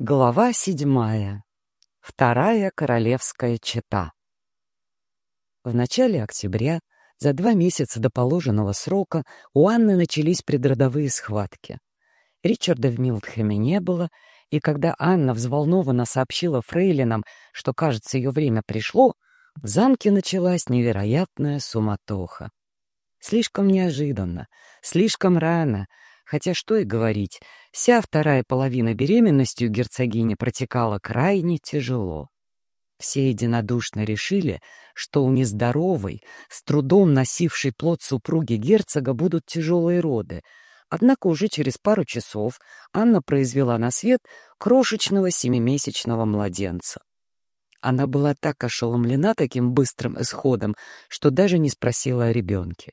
Глава седьмая. Вторая королевская чета. В начале октября, за два месяца до положенного срока, у Анны начались предродовые схватки. Ричарда в Милдхэме не было, и когда Анна взволнованно сообщила фрейлинам, что, кажется, ее время пришло, в замке началась невероятная суматоха. Слишком неожиданно, слишком рано — Хотя что и говорить, вся вторая половина беременности у герцогини протекала крайне тяжело. Все единодушно решили, что у нездоровой, с трудом носившей плод супруги герцога будут тяжелые роды, однако уже через пару часов Анна произвела на свет крошечного семимесячного младенца. Она была так ошеломлена таким быстрым исходом, что даже не спросила о ребенке.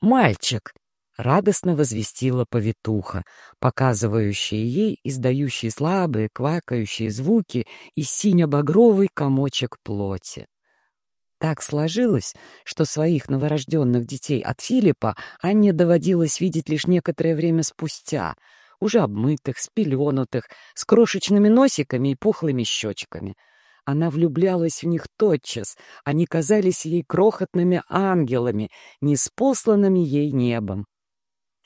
«Мальчик!» Радостно возвестила повитуха, показывающая ей издающие слабые квакающие звуки и сине-багровый комочек плоти. Так сложилось, что своих новорожденных детей от Филиппа Анне доводилось видеть лишь некоторое время спустя, уже обмытых, спеленутых, с крошечными носиками и пухлыми щечками. Она влюблялась в них тотчас, они казались ей крохотными ангелами, неспосланными ей небом.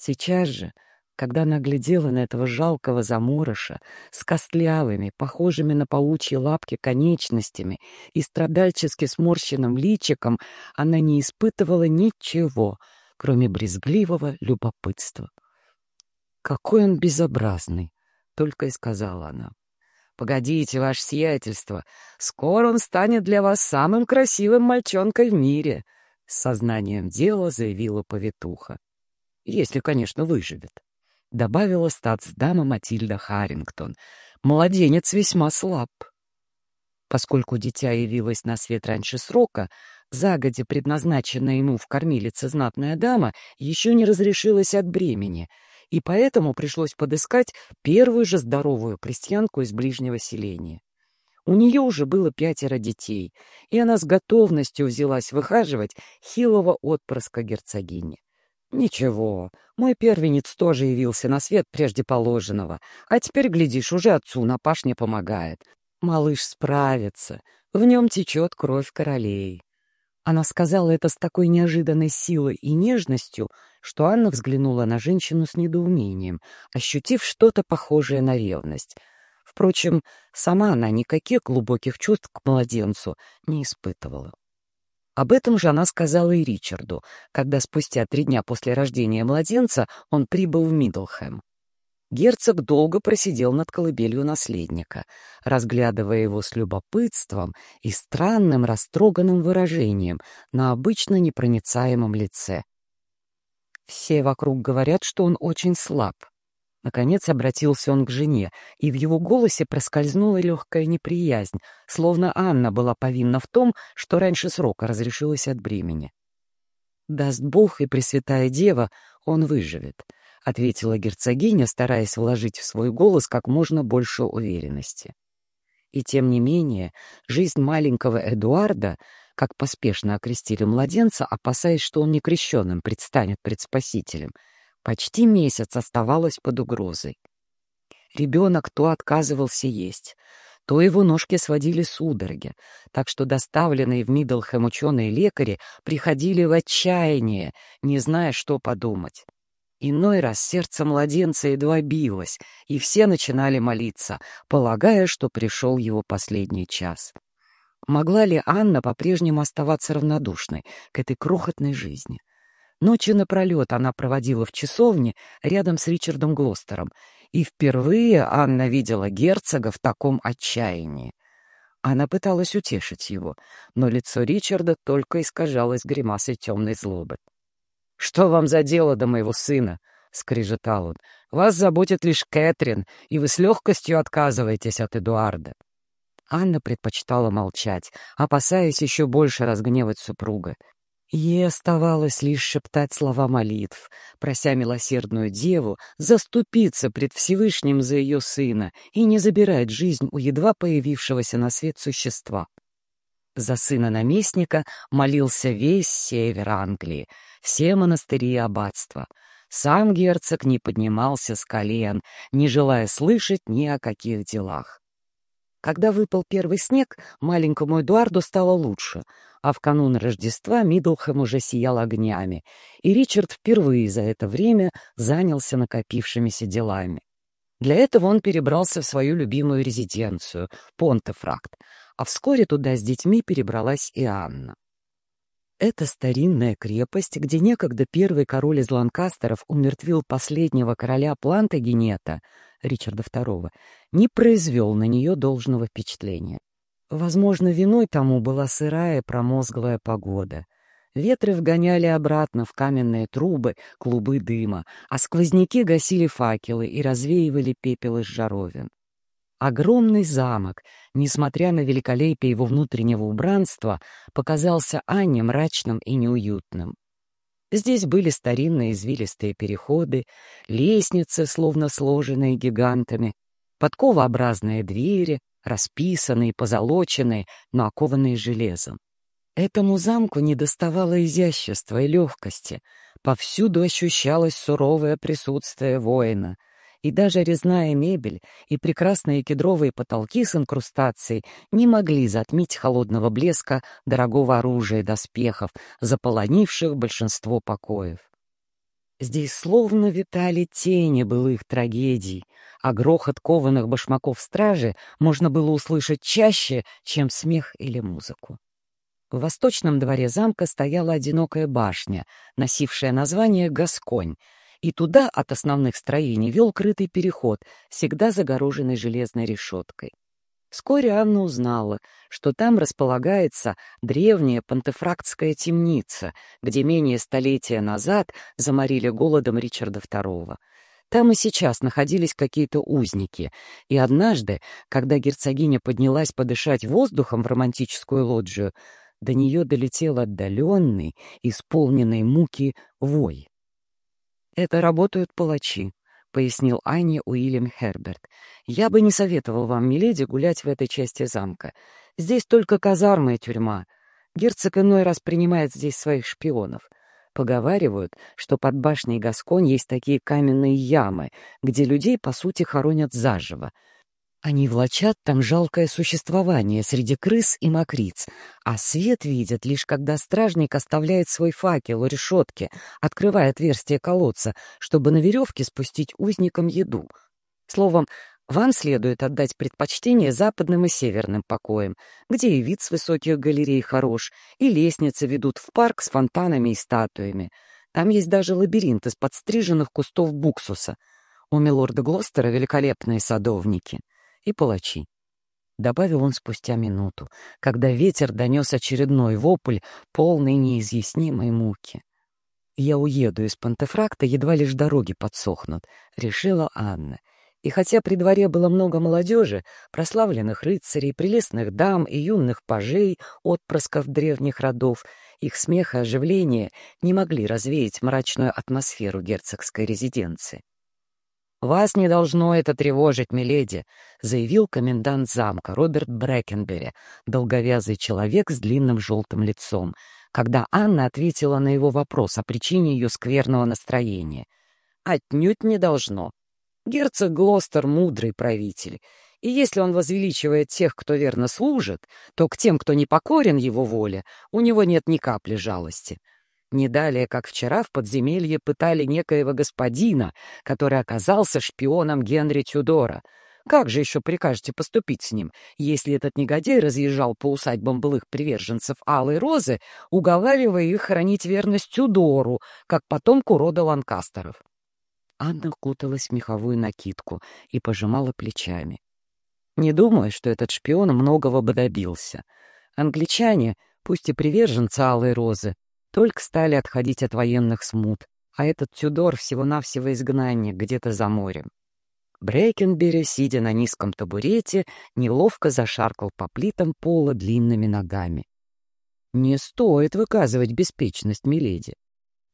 Сейчас же, когда она глядела на этого жалкого заморыша с костлявыми, похожими на паучьи лапки конечностями и страдальчески сморщенным личиком, она не испытывала ничего, кроме брезгливого любопытства. «Какой он безобразный!» — только и сказала она. «Погодите, ваше сиятельство, скоро он станет для вас самым красивым мальчонкой в мире!» — с сознанием дела заявила повитуха. Если, конечно, выживет. Добавила статсдама Матильда Харрингтон. Младенец весьма слаб. Поскольку дитя явилось на свет раньше срока, загодя предназначенная ему в кормилице знатная дама еще не разрешилась от бремени, и поэтому пришлось подыскать первую же здоровую крестьянку из ближнего селения. У нее уже было пятеро детей, и она с готовностью взялась выхаживать хилого отпрыска герцогини. «Ничего, мой первенец тоже явился на свет прежде положенного, а теперь, глядишь, уже отцу на пашне помогает. Малыш справится, в нем течет кровь королей». Она сказала это с такой неожиданной силой и нежностью, что Анна взглянула на женщину с недоумением, ощутив что-то похожее на ревность. Впрочем, сама она никаких глубоких чувств к младенцу не испытывала. Об этом же она сказала и Ричарду, когда спустя три дня после рождения младенца он прибыл в Мидлхэм. Герцог долго просидел над колыбелью наследника, разглядывая его с любопытством и странным растроганным выражением на обычно непроницаемом лице. Все вокруг говорят, что он очень слаб, Наконец обратился он к жене, и в его голосе проскользнула легкая неприязнь, словно Анна была повинна в том, что раньше срока разрешилась от бремени. «Даст Бог и Пресвятая Дева, он выживет», — ответила герцогиня, стараясь вложить в свой голос как можно больше уверенности. И тем не менее, жизнь маленького Эдуарда, как поспешно окрестили младенца, опасаясь, что он некрещенным предстанет пред Спасителем — Почти месяц оставалась под угрозой. Ребенок то отказывался есть, то его ножки сводили судороги, так что доставленные в Миддлхэм ученые-лекари приходили в отчаяние, не зная, что подумать. Иной раз сердце младенца едва билось, и все начинали молиться, полагая, что пришел его последний час. Могла ли Анна по-прежнему оставаться равнодушной к этой крохотной жизни? — Ночи напролет она проводила в часовне рядом с Ричардом Глостером, и впервые Анна видела герцога в таком отчаянии. Она пыталась утешить его, но лицо Ричарда только искажалось гримасой темной злобы. «Что вам за дело до моего сына?» — скрижетал он. «Вас заботит лишь Кэтрин, и вы с легкостью отказываетесь от Эдуарда». Анна предпочитала молчать, опасаясь еще больше разгневать супруга. Ей оставалось лишь шептать слова молитв, прося милосердную деву заступиться пред Всевышним за ее сына и не забирать жизнь у едва появившегося на свет существа. За сына наместника молился весь север Англии, все монастыри и аббатства. Сам герцог не поднимался с колен, не желая слышать ни о каких делах. Когда выпал первый снег, маленькому Эдуарду стало лучше, а в канун Рождества Миддлхэм уже сиял огнями, и Ричард впервые за это время занялся накопившимися делами. Для этого он перебрался в свою любимую резиденцию — Понтефракт, а вскоре туда с детьми перебралась и Анна. Это старинная крепость, где некогда первый король из Ланкастеров умертвил последнего короля Плантагенета, Ричарда II, не произвел на нее должного впечатления. Возможно, виной тому была сырая промозглая погода. Ветры вгоняли обратно в каменные трубы клубы дыма, а сквозняки гасили факелы и развеивали пепел из жаровин. Огромный замок, несмотря на великолепие его внутреннего убранства, показался Анне мрачным и неуютным. Здесь были старинные извилистые переходы, лестницы, словно сложенные гигантами, подковообразные двери, расписанные, позолоченные, но окованные железом. Этому замку недоставало изящества и легкости. Повсюду ощущалось суровое присутствие воина — и даже резная мебель и прекрасные кедровые потолки с инкрустацией не могли затмить холодного блеска дорогого оружия и доспехов, заполонивших большинство покоев. Здесь словно витали тени былых трагедий, а грохот кованых башмаков стражи можно было услышать чаще, чем смех или музыку. В восточном дворе замка стояла одинокая башня, носившая название «Гасконь», и туда от основных строений вел крытый переход, всегда загороженный железной решеткой. Вскоре Анна узнала, что там располагается древняя пантефрактская темница, где менее столетия назад заморили голодом Ричарда II. Там и сейчас находились какие-то узники, и однажды, когда герцогиня поднялась подышать воздухом в романтическую лоджию, до нее долетел отдаленный, исполненный муки вой. «Это работают палачи», — пояснил Анне Уильям Херберт. «Я бы не советовал вам, миледи, гулять в этой части замка. Здесь только казарма и тюрьма. Герцог иной раз принимает здесь своих шпионов. Поговаривают, что под башней Гасконь есть такие каменные ямы, где людей, по сути, хоронят заживо. Они влачат там жалкое существование среди крыс и мокриц, а свет видят лишь когда стражник оставляет свой факел у решетки, открывая отверстие колодца, чтобы на веревке спустить узникам еду. Словом, вам следует отдать предпочтение западным и северным покоям, где и вид с высоких галерей хорош, и лестницы ведут в парк с фонтанами и статуями. Там есть даже лабиринт из подстриженных кустов буксуса. У милорда Глостера великолепные садовники — и палачи. Добавил он спустя минуту, когда ветер донес очередной вопль, полный неизъяснимой муки. «Я уеду из Пантефракта, едва лишь дороги подсохнут», — решила Анна. И хотя при дворе было много молодежи, прославленных рыцарей, прелестных дам и юных пажей, отпрысков древних родов, их смех и оживление не могли развеять мрачную атмосферу герцогской резиденции. «Вас не должно это тревожить, миледи», — заявил комендант замка Роберт Брэкенбери, долговязый человек с длинным желтым лицом, когда Анна ответила на его вопрос о причине ее скверного настроения. «Отнюдь не должно. Герцог Глостер — мудрый правитель, и если он возвеличивает тех, кто верно служит, то к тем, кто не покорен его воле, у него нет ни капли жалости». Не далее, как вчера в подземелье пытали некоего господина, который оказался шпионом Генри Тюдора. Как же еще прикажете поступить с ним, если этот негодяй разъезжал по усадьбам былых приверженцев Алой Розы, уговаривая их хранить верность Тюдору, как потомку рода Ланкастеров? Анна куталась в меховую накидку и пожимала плечами. Не думаю, что этот шпион многого бы добился. Англичане, пусть и приверженцы Алой Розы, только стали отходить от военных смут, а этот Тюдор всего-навсего изгнанник где-то за морем. Брейкенбери, сидя на низком табурете, неловко зашаркал по плитам пола длинными ногами. Не стоит выказывать беспечность, миледи.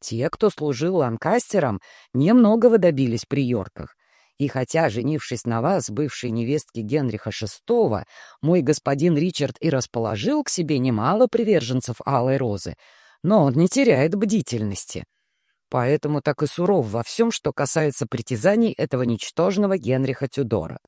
Те, кто служил ланкастером, немногого добились при Йорках. И хотя, женившись на вас, бывшей невестке Генриха VI, мой господин Ричард и расположил к себе немало приверженцев Алой Розы, но он не теряет бдительности. поэтому так и суров во всем, что касается притязаний этого ничтожного Генриха Тюдора.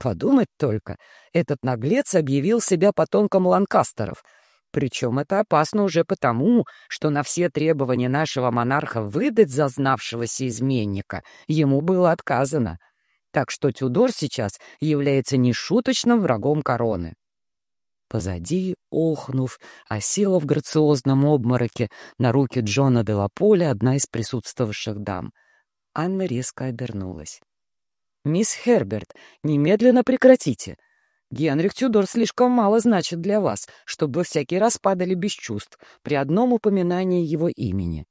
Подумать только, этот наглец объявил себя потомком Ланкастеров — причем это опасно уже потому, что на все требования нашего монарха выдать зазнавшегося изменника ему было отказано. Так что Тюдор сейчас является нешуточным врагом короны. Позади, охнув, осела в грациозном обмороке на руки Джона де Лаполя одна из присутствовавших дам. Анна резко обернулась. «Мисс Херберт, немедленно прекратите!» Генрих Тюдор слишком мало значит для вас, чтобы вы всякий раз падали без чувств при одном упоминании его имени».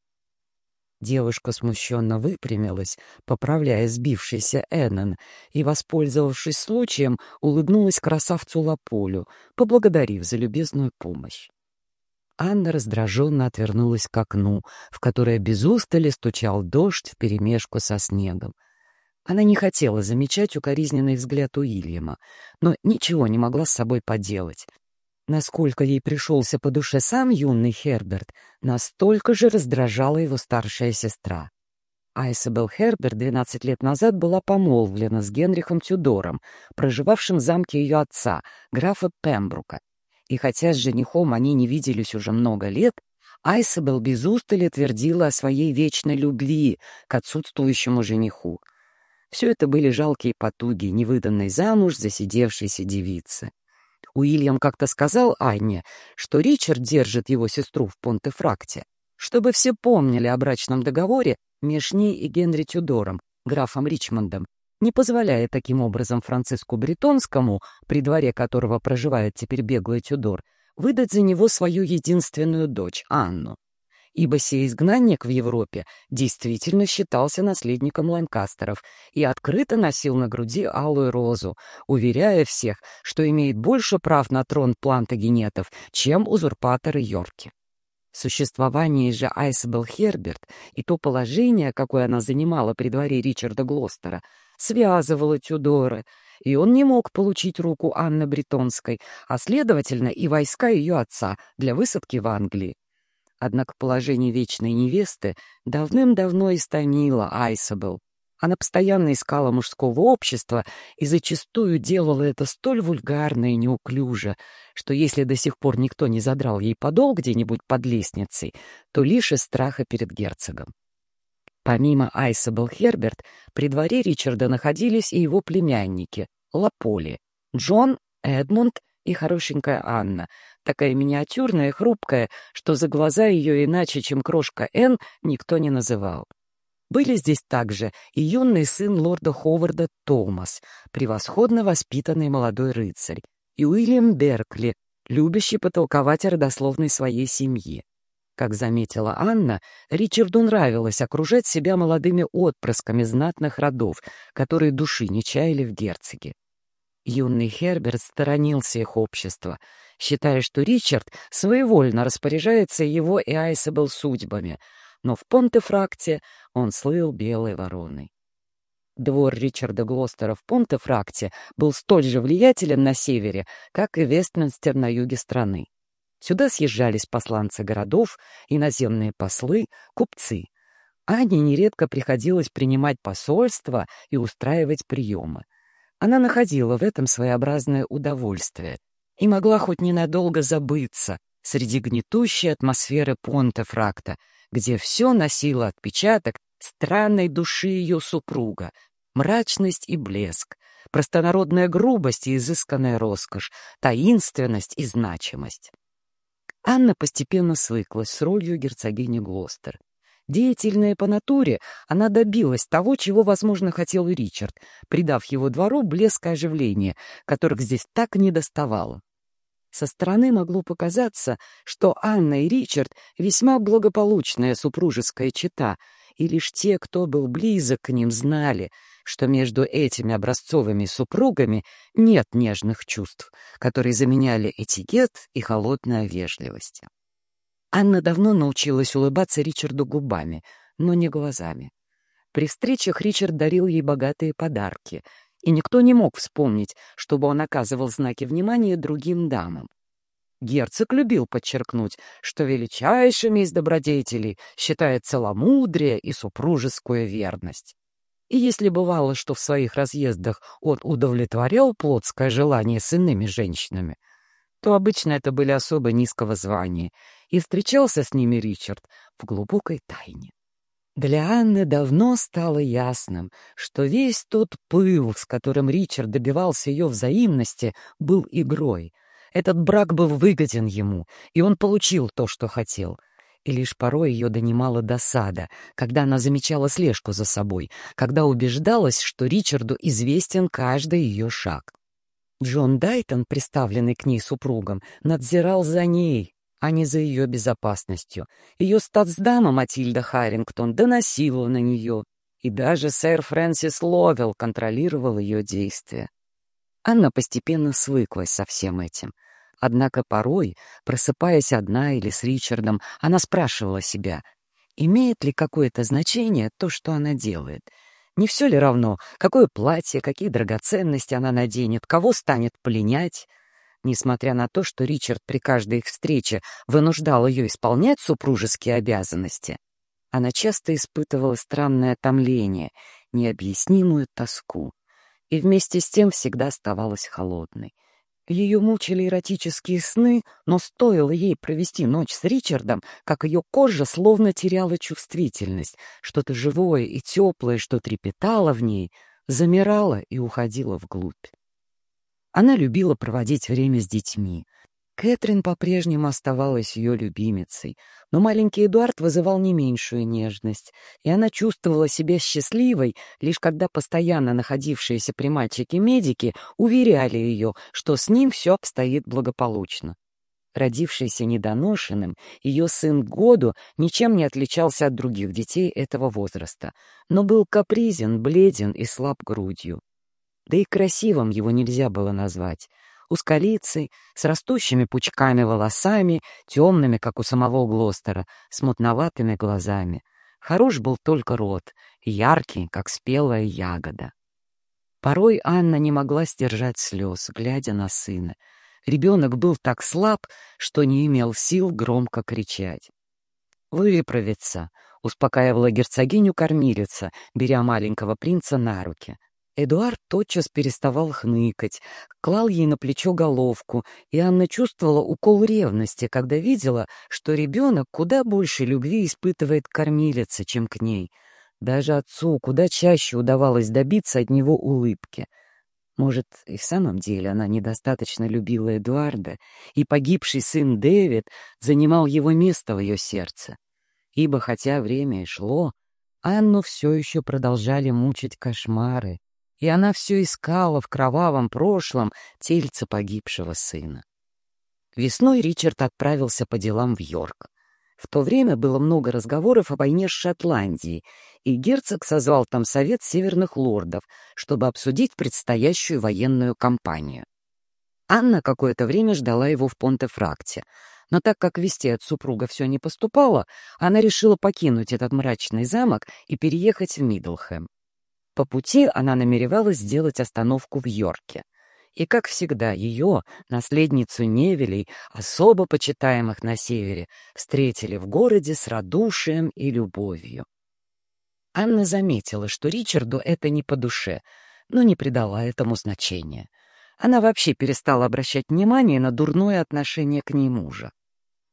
Девушка смущенно выпрямилась, поправляя сбившийся Эннон, и, воспользовавшись случаем, улыбнулась красавцу Лаполю, поблагодарив за любезную помощь. Анна раздраженно отвернулась к окну, в которое без устали стучал дождь вперемешку со снегом. Она не хотела замечать укоризненный взгляд Уильяма, но ничего не могла с собой поделать. Насколько ей пришелся по душе сам юный Херберт, настолько же раздражала его старшая сестра. Айсабел Херберт 12 лет назад была помолвлена с Генрихом Тюдором, проживавшим в замке ее отца, графа Пембрука. И хотя с женихом они не виделись уже много лет, Айсабел без устали твердила о своей вечной любви к отсутствующему жениху. Все это были жалкие потуги невыданной замуж засидевшейся девицы. Уильям как-то сказал Анне, что Ричард держит его сестру в Понтефракте, чтобы все помнили о брачном договоре между ней и Генри Тюдором, графом Ричмондом, не позволяя таким образом Франциску Бретонскому, при дворе которого проживает теперь беглый Тюдор, выдать за него свою единственную дочь, Анну ибо сей изгнанник в Европе действительно считался наследником Ланкастеров и открыто носил на груди алую розу, уверяя всех, что имеет больше прав на трон плантагенетов, чем узурпаторы Йорки. Существование же Айсабел Херберт и то положение, какое она занимала при дворе Ричарда Глостера, связывало Тюдоры, и он не мог получить руку Анны Бретонской, а, следовательно, и войска ее отца для высадки в Англии. Однако положение вечной невесты давным-давно истомило Айсабел. Она постоянно искала мужского общества и зачастую делала это столь вульгарно и неуклюже, что если до сих пор никто не задрал ей подол где-нибудь под лестницей, то лишь из страха перед герцогом. Помимо Айсабел Херберт, при дворе Ричарда находились и его племянники — Лаполи, Джон, Эдмунд и хорошенькая Анна, такая миниатюрная и хрупкая, что за глаза ее иначе, чем крошка Н, никто не называл. Были здесь также и юный сын лорда Ховарда Томас, превосходно воспитанный молодой рыцарь, и Уильям Беркли, любящий потолковать о родословной своей семьи. Как заметила Анна, Ричарду нравилось окружать себя молодыми отпрысками знатных родов, которые души не чаяли в герцоге. Юный Херберт сторонился их общества, считая, что Ричард своевольно распоряжается его и Айсабел судьбами, но в Понтефракте он слыл белой вороной. Двор Ричарда Глостера в Понтефракте был столь же влиятелен на севере, как и Вестминстер на юге страны. Сюда съезжались посланцы городов, иноземные послы, купцы. Ане нередко приходилось принимать посольства и устраивать приемы. Она находила в этом своеобразное удовольствие и могла хоть ненадолго забыться среди гнетущей атмосферы Понте-Фракта, где все носило отпечаток странной души ее супруга, мрачность и блеск, простонародная грубость и изысканная роскошь, таинственность и значимость. Анна постепенно свыклась с ролью герцогини Глостер. Деятельная по натуре, она добилась того, чего, возможно, хотел Ричард, придав его двору блеск и оживление, которых здесь так не доставало. Со стороны могло показаться, что Анна и Ричард — весьма благополучная супружеская чета, и лишь те, кто был близок к ним, знали, что между этими образцовыми супругами нет нежных чувств, которые заменяли этикет и холодная вежливость. Анна давно научилась улыбаться Ричарду губами, но не глазами. При встречах Ричард дарил ей богатые подарки, и никто не мог вспомнить, чтобы он оказывал знаки внимания другим дамам. Герцог любил подчеркнуть, что величайшими из добродетелей считает целомудрие и супружескую верность. И если бывало, что в своих разъездах он удовлетворял плотское желание с иными женщинами, то обычно это были особо низкого звания, и встречался с ними Ричард в глубокой тайне. Для Анны давно стало ясным, что весь тот пыл, с которым Ричард добивался ее взаимности, был игрой. Этот брак был выгоден ему, и он получил то, что хотел. И лишь порой ее донимала досада, когда она замечала слежку за собой, когда убеждалась, что Ричарду известен каждый ее шаг. Джон Дайтон, приставленный к ней супругом, надзирал за ней, а не за ее безопасностью. Ее статсдама Матильда Харрингтон доносила на нее, и даже сэр Фрэнсис Ловелл контролировал ее действия. Анна постепенно свыклась со всем этим. Однако порой, просыпаясь одна или с Ричардом, она спрашивала себя, имеет ли какое-то значение то, что она делает. Не все ли равно, какое платье, какие драгоценности она наденет, кого станет пленять — Несмотря на то, что Ричард при каждой их встрече вынуждал ее исполнять супружеские обязанности, она часто испытывала странное томление, необъяснимую тоску, и вместе с тем всегда оставалась холодной. Ее мучили эротические сны, но стоило ей провести ночь с Ричардом, как ее кожа словно теряла чувствительность, что-то живое и теплое, что трепетало в ней, замирало и уходило вглубь. Она любила проводить время с детьми. Кэтрин по-прежнему оставалась ее любимицей, но маленький Эдуард вызывал не меньшую нежность, и она чувствовала себя счастливой, лишь когда постоянно находившиеся при мальчике медики уверяли ее, что с ним все обстоит благополучно. Родившийся недоношенным, ее сын Году ничем не отличался от других детей этого возраста, но был капризен, бледен и слаб грудью. Да и красивым его нельзя было назвать. Узколицей, с растущими пучками волосами, темными, как у самого Глостера, с мутноватыми глазами. Хорош был только рот, яркий, как спелая ягода. Порой Анна не могла сдержать слез, глядя на сына. Ребенок был так слаб, что не имел сил громко кричать. «Выправится», — успокаивала герцогиню кормилица, беря маленького принца на руки. Эдуард тотчас переставал хныкать, клал ей на плечо головку, и Анна чувствовала укол ревности, когда видела, что ребенок куда больше любви испытывает кормилица, чем к ней. Даже отцу куда чаще удавалось добиться от него улыбки. Может, и в самом деле она недостаточно любила Эдуарда, и погибший сын Дэвид занимал его место в ее сердце. Ибо, хотя время и шло, Анну все еще продолжали мучить кошмары, и она все искала в кровавом прошлом тельце погибшего сына. Весной Ричард отправился по делам в Йорк. В то время было много разговоров о войне с Шотландией, и герцог созвал там совет северных лордов, чтобы обсудить предстоящую военную кампанию. Анна какое-то время ждала его в Понте-Фракте, но так как вести от супруга все не поступало, она решила покинуть этот мрачный замок и переехать в Мидлхэм. По пути она намеревалась сделать остановку в Йорке. И, как всегда, ее, наследницу Невелей, особо почитаемых на севере, встретили в городе с радушием и любовью. Анна заметила, что Ричарду это не по душе, но не придала этому значения. Она вообще перестала обращать внимание на дурное отношение к ней мужа.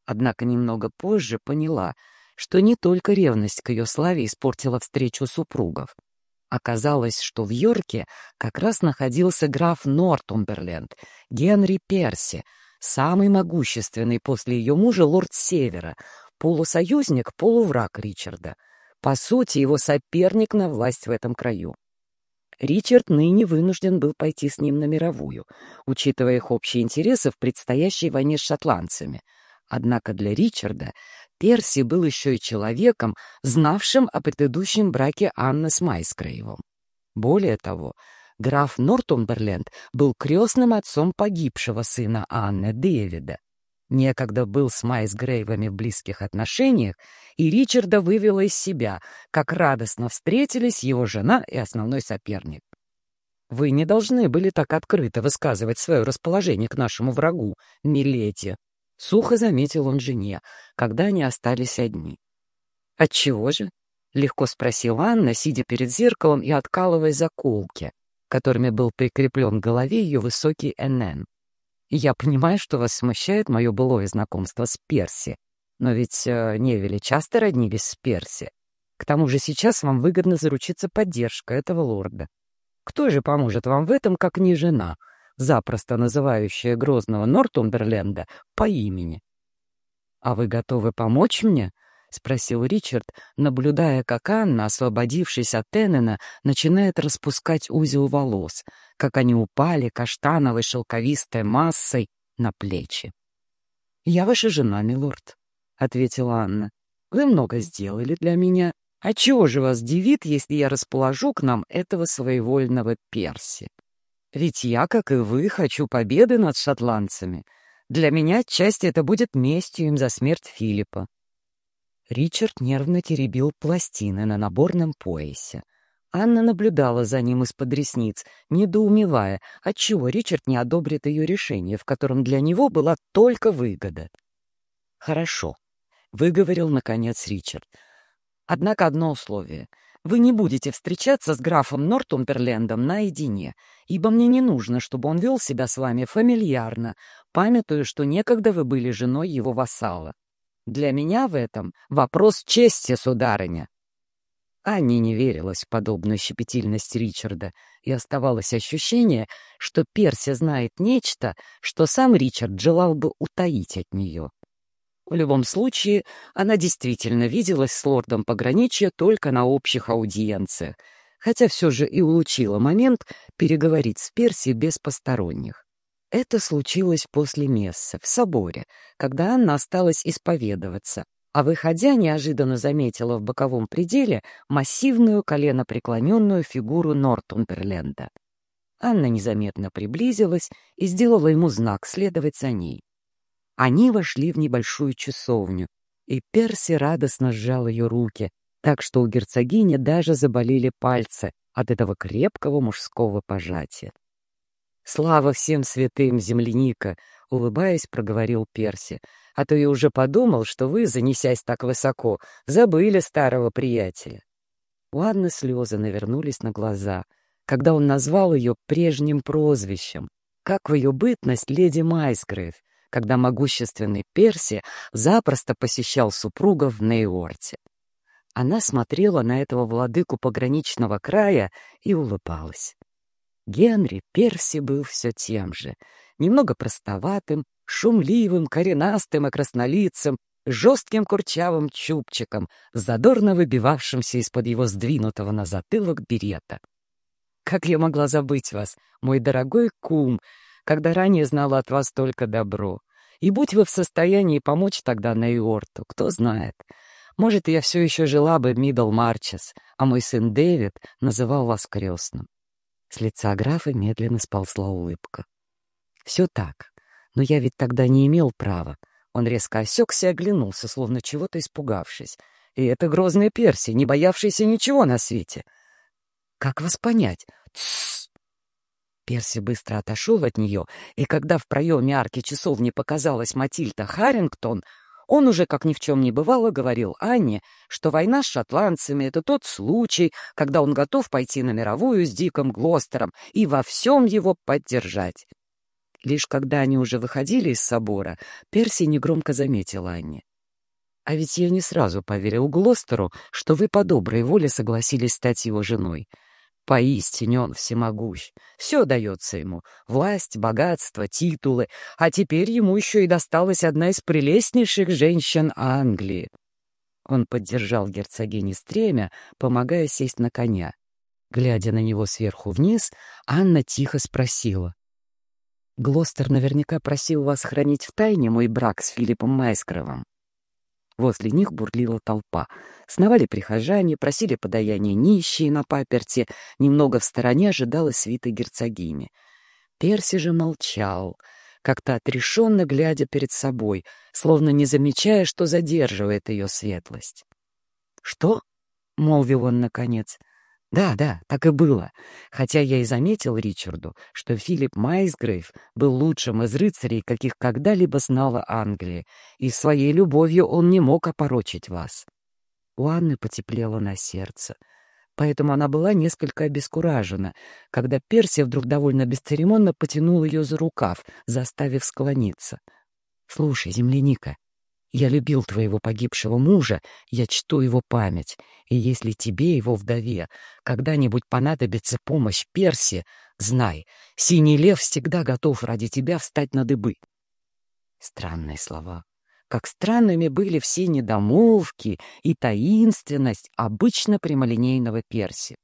Однако немного позже поняла, что не только ревность к ее славе испортила встречу супругов. Оказалось, что в Йорке как раз находился граф Нортумберленд, Генри Перси, самый могущественный после ее мужа лорд Севера, полусоюзник, полувраг Ричарда. По сути, его соперник на власть в этом краю. Ричард ныне вынужден был пойти с ним на мировую, учитывая их общие интересы в предстоящей войне с шотландцами. Однако для Ричарда Перси был еще и человеком, знавшим о предыдущем браке Анны с Майскрейвом. Более того, граф Нортумберленд был крестным отцом погибшего сына Анны Дэвида. Некогда был с Майсгрейвами в близких отношениях, и Ричарда вывела из себя, как радостно встретились его жена и основной соперник. «Вы не должны были так открыто высказывать свое расположение к нашему врагу, миледи», Сухо заметил он жене, когда они остались одни. «Отчего же?» — легко спросила Анна, сидя перед зеркалом и откалывая заколки, которыми был прикреплен к голове ее высокий НН. «Я понимаю, что вас смущает мое былое знакомство с Перси, но ведь э, Невели часто роднились с Перси. К тому же сейчас вам выгодно заручиться поддержкой этого лорда. Кто же поможет вам в этом, как не жена, запросто называющая грозного Нортумберленда по имени? — А вы готовы помочь мне? — спросил Ричард, наблюдая, как Анна, освободившись от Теннена, начинает распускать узел волос, как они упали каштановой шелковистой массой на плечи. — Я ваша жена, милорд, — ответила Анна. — Вы много сделали для меня, а чего же вас дивит, если я расположу к нам этого своевольного Перси? Ведь я, как и вы, хочу победы над шотландцами. Для меня отчасти это будет местью им за смерть Филиппа. Ричард нервно теребил пластины на наборном поясе. Анна наблюдала за ним из-под ресниц, недоумевая, отчего Ричард не одобрит ее решение, в котором для него была только выгода. «Хорошо», — выговорил, наконец, Ричард. Однако одно условие. Вы не будете встречаться с графом Нортумберлендом наедине, ибо мне не нужно, чтобы он вел себя с вами фамильярно, памятуя, что некогда вы были женой его вассала. Для меня в этом вопрос чести, сударыня. Анне не верилась в подобную щепетильность Ричарда, и оставалось ощущение, что Перси знает нечто, что сам Ричард желал бы утаить от нее. В любом случае, она действительно виделась с лордом пограничья только на общих аудиенциях, хотя все же и улучила момент переговорить с Перси без посторонних. Это случилось после мессы, в соборе, когда Анна осталась исповедоваться, а, выходя, неожиданно заметила в боковом пределе массивную коленопреклоненную фигуру Нортумперленда. Анна незаметно приблизилась и сделала ему знак следовать за ней. Они вошли в небольшую часовню, и Перси радостно сжал ее руки, так что у герцогини даже заболели пальцы от этого крепкого мужского пожатия. «Слава всем святым, земляника!» — улыбаясь, проговорил Перси. «А то я уже подумал, что вы, занесясь так высоко, забыли старого приятеля». У Анны слезы навернулись на глаза, когда он назвал ее прежним прозвищем, как в ее бытность леди Майсгрейв, когда могущественный Перси запросто посещал супруга в Нейорте. Она смотрела на этого владыку пограничного края и улыбалась. Генри Перси был все тем же, немного простоватым, шумливым, коренастым и краснолицым, жестким курчавым чубчиком, задорно выбивавшимся из-под его сдвинутого на затылок берета. «Как я могла забыть вас, мой дорогой кум!» Когда ранее знала от вас только добро. И будь вы в состоянии помочь тогда на Иорту, кто знает. Может, я все еще жила бы Мидл Марчес, а мой сын Дэвид называл вас крестным. С лица графа медленно сползла улыбка. Все так, но я ведь тогда не имел права. Он резко осекся и оглянулся, словно чего-то испугавшись. И это грозный Перси, не боявшийся ничего на свете. Как вас понять? Тссс! Перси быстро отошел от нее, и когда в проеме арки часовни показалась Матильда Харрингтон, он уже, как ни в чем не бывало, говорил Анне, что война с шотландцами — это тот случай, когда он готов пойти на мировую с Диком Глостером и во всем его поддержать. Лишь когда они уже выходили из собора, Перси негромко заметил Анне. «А ведь я не сразу поверил Глостеру, что вы по доброй воле согласились стать его женой. Поистине он всемогущ. Все дается ему — власть, богатство, титулы, а теперь ему еще и досталась одна из прелестнейших женщин Англии. Он поддержал герцогини стремя, помогая сесть на коня. Глядя на него сверху вниз, Анна тихо спросила. «Глостер наверняка просил вас хранить в тайне мой брак с Филиппом Майскровым». Возле них бурлила толпа. Сновали прихожане, просили подаяния нищие на паперте, немного в стороне ожидала свита герцогини. Перси же молчал, как-то отрешенно глядя перед собой, словно не замечая, что задерживает ее светлость. «Что?» — молвил он наконец. Да, да, так и было. Хотя я и заметил Ричарду, что Филипп Майсгрейв был лучшим из рыцарей, каких когда-либо знала Англия, и своей любовью он не мог опорочить вас. У Анны потеплело на сердце. Поэтому она была несколько обескуражена, когда Персия вдруг довольно бесцеремонно потянул ее за рукав, заставив склониться. «Слушай, земляника, я любил твоего погибшего мужа, я чту его память, и если тебе, его вдове, когда-нибудь понадобится помощь Перси, знай, синий лев всегда готов ради тебя встать на дыбы. Странные слова. Как странными были все недомолвки и таинственность обычно прямолинейного Перси.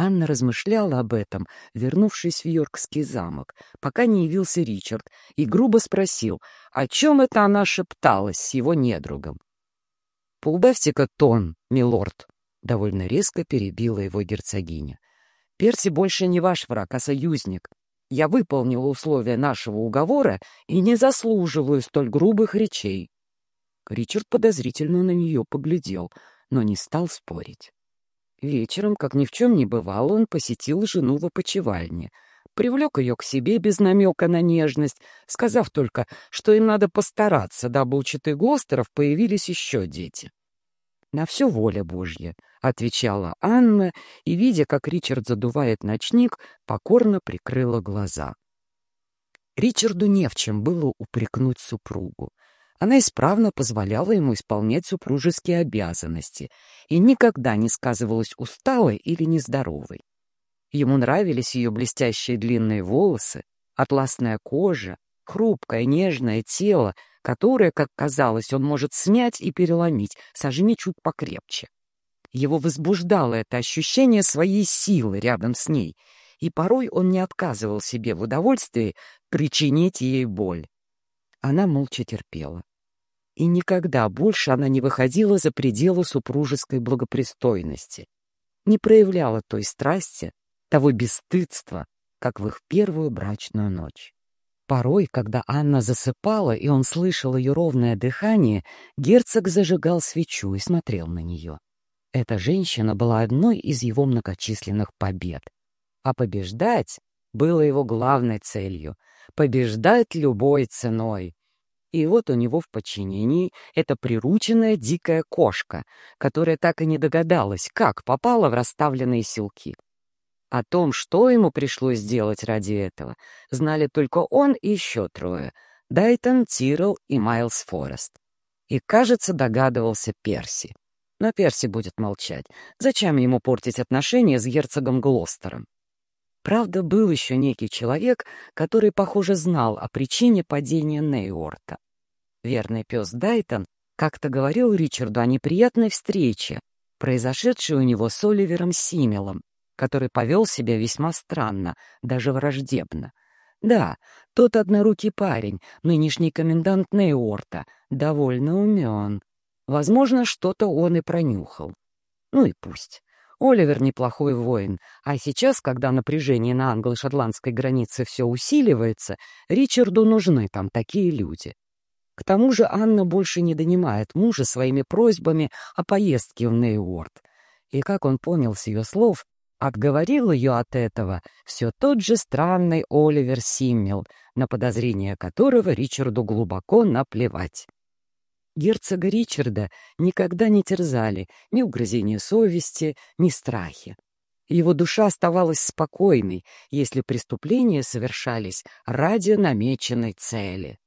Анна размышляла об этом, вернувшись в Йоркский замок, пока не явился Ричард, и грубо спросил, о чем это она шепталась с его недругом. «Поубавьте-ка тон, милорд», — довольно резко перебила его герцогиня. «Перси больше не ваш враг, а союзник. Я выполнила условия нашего уговора и не заслуживаю столь грубых речей». Ричард подозрительно на нее поглядел, но не стал спорить. Вечером, как ни в чем не бывало, он посетил жену в опочивальне, привлек ее к себе без намека на нежность, сказав только, что им надо постараться, дабы у читы Глостеров появились еще дети. «На все воля Божья», — отвечала Анна, и, видя, как Ричард задувает ночник, покорно прикрыла глаза. Ричарду не в чем было упрекнуть супругу. Она исправно позволяла ему исполнять супружеские обязанности и никогда не сказывалась усталой или нездоровой. Ему нравились ее блестящие длинные волосы, атласная кожа, хрупкое нежное тело, которое, как казалось, он может смять и переломить, сожми чуть покрепче. Его возбуждало это ощущение своей силы рядом с ней, и порой он не отказывал себе в удовольствии причинить ей боль. Она молча терпела и никогда больше она не выходила за пределы супружеской благопристойности, не проявляла той страсти, того бесстыдства, как в их первую брачную ночь. Порой, когда Анна засыпала, и он слышал ее ровное дыхание, герцог зажигал свечу и смотрел на нее. Эта женщина была одной из его многочисленных побед. А побеждать было его главной целью — побеждать любой ценой. И вот у него в подчинении эта прирученная дикая кошка, которая так и не догадалась, как попала в расставленные силки. О том, что ему пришлось сделать ради этого, знали только он и еще трое — Дайтон, Тирл и Майлз Форест. И, кажется, догадывался Перси. Но Перси будет молчать. Зачем ему портить отношения с герцогом Глостером? Правда, был еще некий человек, который, похоже, знал о причине падения Нейорта. Верный пес Дайтон как-то говорил Ричарду о неприятной встрече, произошедшей у него с Оливером Симелом, который повел себя весьма странно, даже враждебно. Да, тот однорукий парень, нынешний комендант Нейорта, довольно умен. Возможно, что-то он и пронюхал. Ну и пусть. Оливер неплохой воин, а сейчас, когда напряжение на англо-шотландской границе все усиливается, Ричарду нужны там такие люди. К тому же Анна больше не донимает мужа своими просьбами о поездке в Нейуорд. И, как он понял с ее слов, отговорил ее от этого все тот же странный Оливер Симмел, на подозрение которого Ричарду глубоко наплевать герцога Ричарда никогда не терзали ни угрызения совести, ни страхи. Его душа оставалась спокойной, если преступления совершались ради намеченной цели.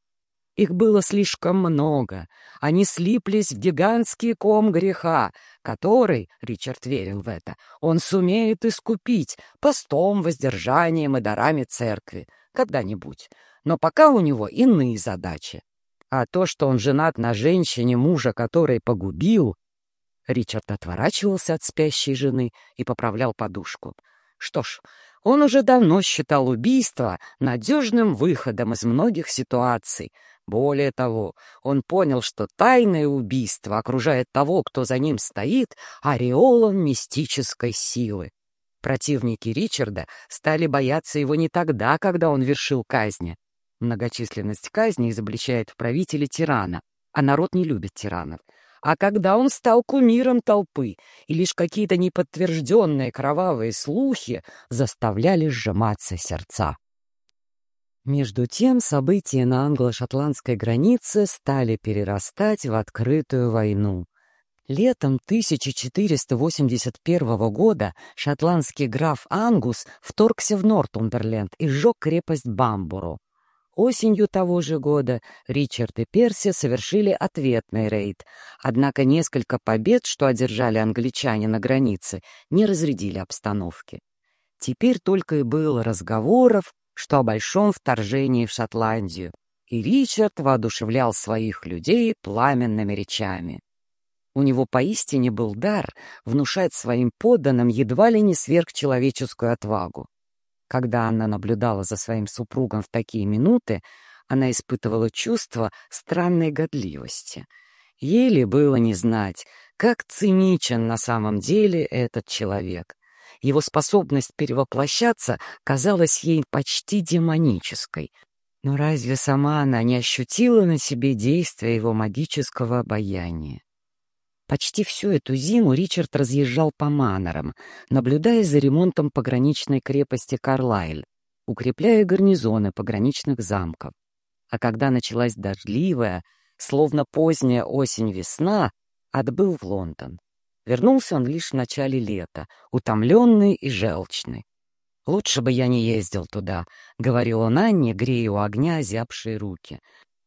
Их было слишком много, они слиплись в гигантский ком греха, который, Ричард верил в это, он сумеет искупить постом, воздержанием и дарами церкви когда-нибудь. Но пока у него иные задачи. А то, что он женат на женщине, мужа которой погубил... Ричард отворачивался от спящей жены и поправлял подушку. Что ж, он уже давно считал убийство надежным выходом из многих ситуаций. Более того, он понял, что тайное убийство окружает того, кто за ним стоит, ореолом мистической силы. Противники Ричарда стали бояться его не тогда, когда он вершил казни, Многочисленность казни изобличает в правителе тирана, а народ не любит тиранов. а когда он стал кумиром толпы, и лишь какие-то неподтвержденные кровавые слухи заставляли сжиматься сердца. Между тем события на англо-шотландской границе стали перерастать в открытую войну. Летом 1481 года шотландский граф Ангус вторгся в Нортумберленд и сжег крепость Бамбуру. Осенью того же года Ричард и Перси совершили ответный рейд, однако несколько побед, что одержали англичане на границе, не разрядили обстановки. Теперь только и было разговоров, что о большом вторжении в Шотландию, и Ричард воодушевлял своих людей пламенными речами. У него поистине был дар внушать своим подданным едва ли не сверхчеловеческую отвагу. Когда она наблюдала за своим супругом в такие минуты, она испытывала чувство странной годливости. Еле было не знать, как циничен на самом деле этот человек. Его способность перевоплощаться казалась ей почти демонической. Но разве сама она не ощутила на себе действия его магического обаяния? Почти всю эту зиму Ричард разъезжал по манорам, наблюдая за ремонтом пограничной крепости Карлайл, укрепляя гарнизоны пограничных замков. А когда началась дождливая, словно поздняя осень-весна, отбыл в Лондон. Вернулся он лишь в начале лета, утомленный и желчный. «Лучше бы я не ездил туда», — говорил он Анне, грея у огня зябшие руки.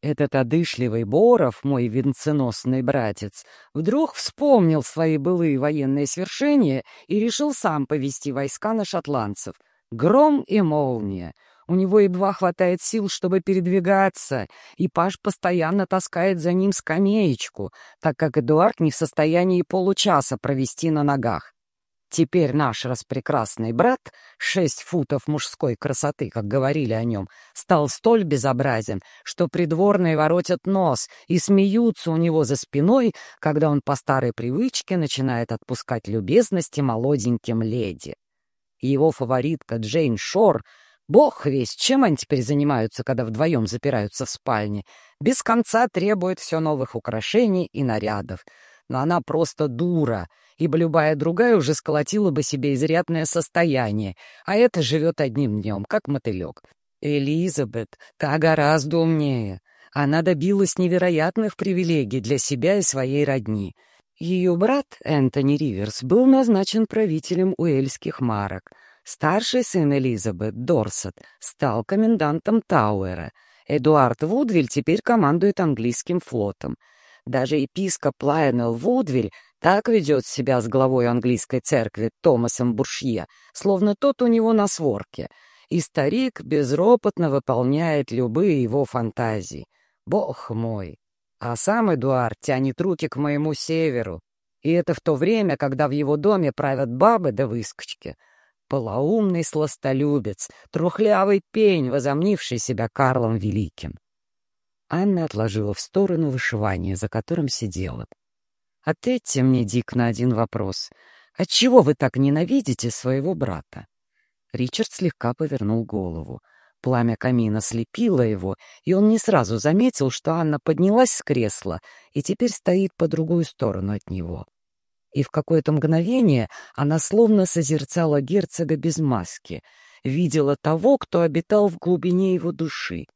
Этот одышливый Боров, мой венценосный братец, вдруг вспомнил свои былые военные свершения и решил сам повести войска на шотландцев. Гром и молния. У него едва хватает сил, чтобы передвигаться, и Паш постоянно таскает за ним скамеечку, так как Эдуард не в состоянии получаса провести на ногах. Теперь наш распрекрасный брат, шесть футов мужской красоты, как говорили о нем, стал столь безобразен, что придворные воротят нос и смеются у него за спиной, когда он по старой привычке начинает отпускать любезности молоденьким леди. Его фаворитка Джейн Шор Бог весь, чем они теперь занимаются, когда вдвоем запираются в спальне? Без конца требует все новых украшений и нарядов. Но она просто дура — ибо любая другая уже сколотила бы себе изрядное состояние, а это живет одним днем, как мотылек. Элизабет, та гораздо умнее. Она добилась невероятных привилегий для себя и своей родни. Ее брат, Энтони Риверс, был назначен правителем уэльских марок. Старший сын Элизабет, Дорсет, стал комендантом Тауэра. Эдуард Вудвиль теперь командует английским флотом. Даже епископ Лайонел Вудвиль так ведет себя с главой английской церкви Томасом Буршье, словно тот у него на сворке, и старик безропотно выполняет любые его фантазии. Бог мой! А сам Эдуард тянет руки к моему северу, и это в то время, когда в его доме правят бабы да выскочки. Полоумный сластолюбец, трухлявый пень, возомнивший себя Карлом Великим. Анна отложила в сторону вышивание, за которым сидела. Ответьте мне, Дик, на один вопрос. Отчего вы так ненавидите своего брата?» Ричард слегка повернул голову. Пламя камина слепило его, и он не сразу заметил, что Анна поднялась с кресла и теперь стоит по другую сторону от него. И в какое-то мгновение она словно созерцала герцога без маски, видела того, кто обитал в глубине его души.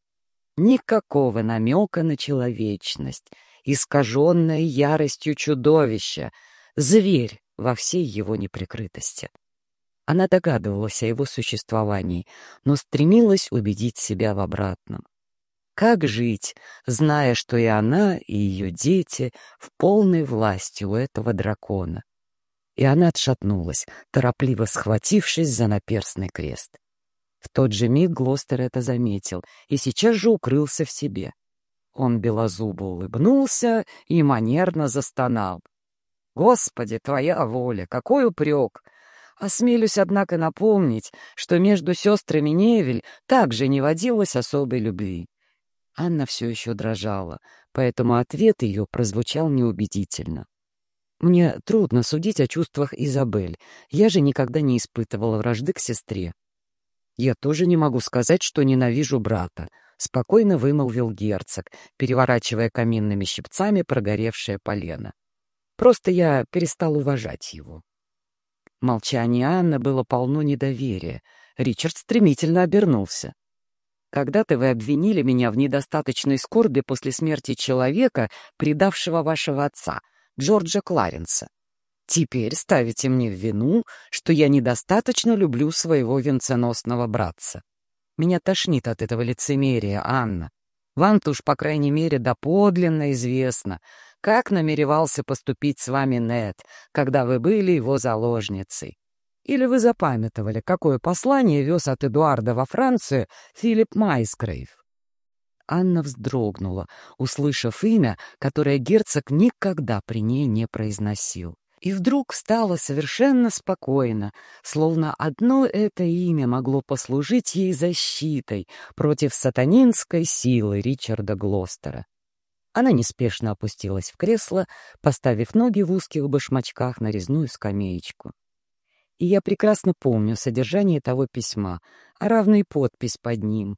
Никакого намека на человечность — искаженное яростью чудовища, зверь во всей его неприкрытости. Она догадывалась о его существовании, но стремилась убедить себя в обратном. Как жить, зная, что и она, и ее дети в полной власти у этого дракона? И она отшатнулась, торопливо схватившись за наперстный крест. В тот же миг Глостер это заметил и сейчас же укрылся в себе. Он белозубо улыбнулся и манерно застонал. «Господи, твоя воля! Какой упрек!» Осмелюсь, однако, напомнить, что между сестрами Невель также не водилось особой любви. Анна все еще дрожала, поэтому ответ ее прозвучал неубедительно. Мне трудно судить о чувствах Изабель. Я же никогда не испытывала вражды к сестре. Я тоже не могу сказать, что ненавижу брата. — спокойно вымолвил герцог, переворачивая каминными щипцами прогоревшее полено. Просто я перестал уважать его. Молчание Анны было полно недоверия. Ричард стремительно обернулся. «Когда-то вы обвинили меня в недостаточной скорби после смерти человека, предавшего вашего отца, Джорджа Кларенса. Теперь ставите мне в вину, что я недостаточно люблю своего венценосного братца. Меня тошнит от этого лицемерия, Анна. Вам-то уж, по крайней мере, доподлинно известно, как намеревался поступить с вами Нед, когда вы были его заложницей. Или вы запамятовали, какое послание вез от Эдуарда во Францию Филипп Майскрейв? Анна вздрогнула, услышав имя, которое герцог никогда при ней не произносил. И вдруг стало совершенно спокойно, словно одно это имя могло послужить ей защитой против сатанинской силы Ричарда Глостера. Она неспешно опустилась в кресло, поставив ноги в узких башмачках на резную скамеечку. И я прекрасно помню содержание того письма, а равно подпись под ним.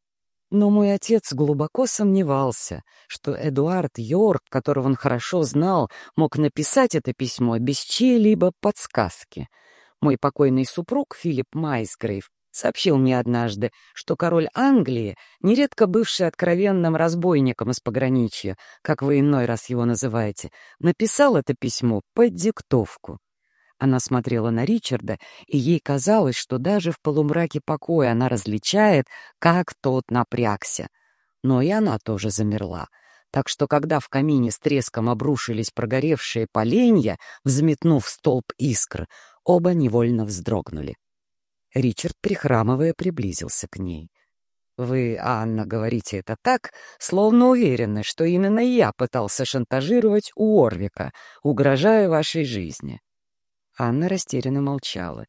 Но мой отец глубоко сомневался, что Эдуард Йорк, которого он хорошо знал, мог написать это письмо без чьей-либо подсказки. Мой покойный супруг Филипп Майсгрейв сообщил мне однажды, что король Англии, нередко бывший откровенным разбойником из пограничья, как вы иной раз его называете, написал это письмо под диктовку. Она смотрела на Ричарда, и ей казалось, что даже в полумраке покоя она различает, как тот напрягся. Но и она тоже замерла. Так что, когда в камине с треском обрушились прогоревшие поленья, взметнув столб искр, оба невольно вздрогнули. Ричард, прихрамывая, приблизился к ней. «Вы, Анна, говорите это так, словно уверены, что именно я пытался шантажировать Уорвика, угрожая вашей жизни». Анна растерянно молчала.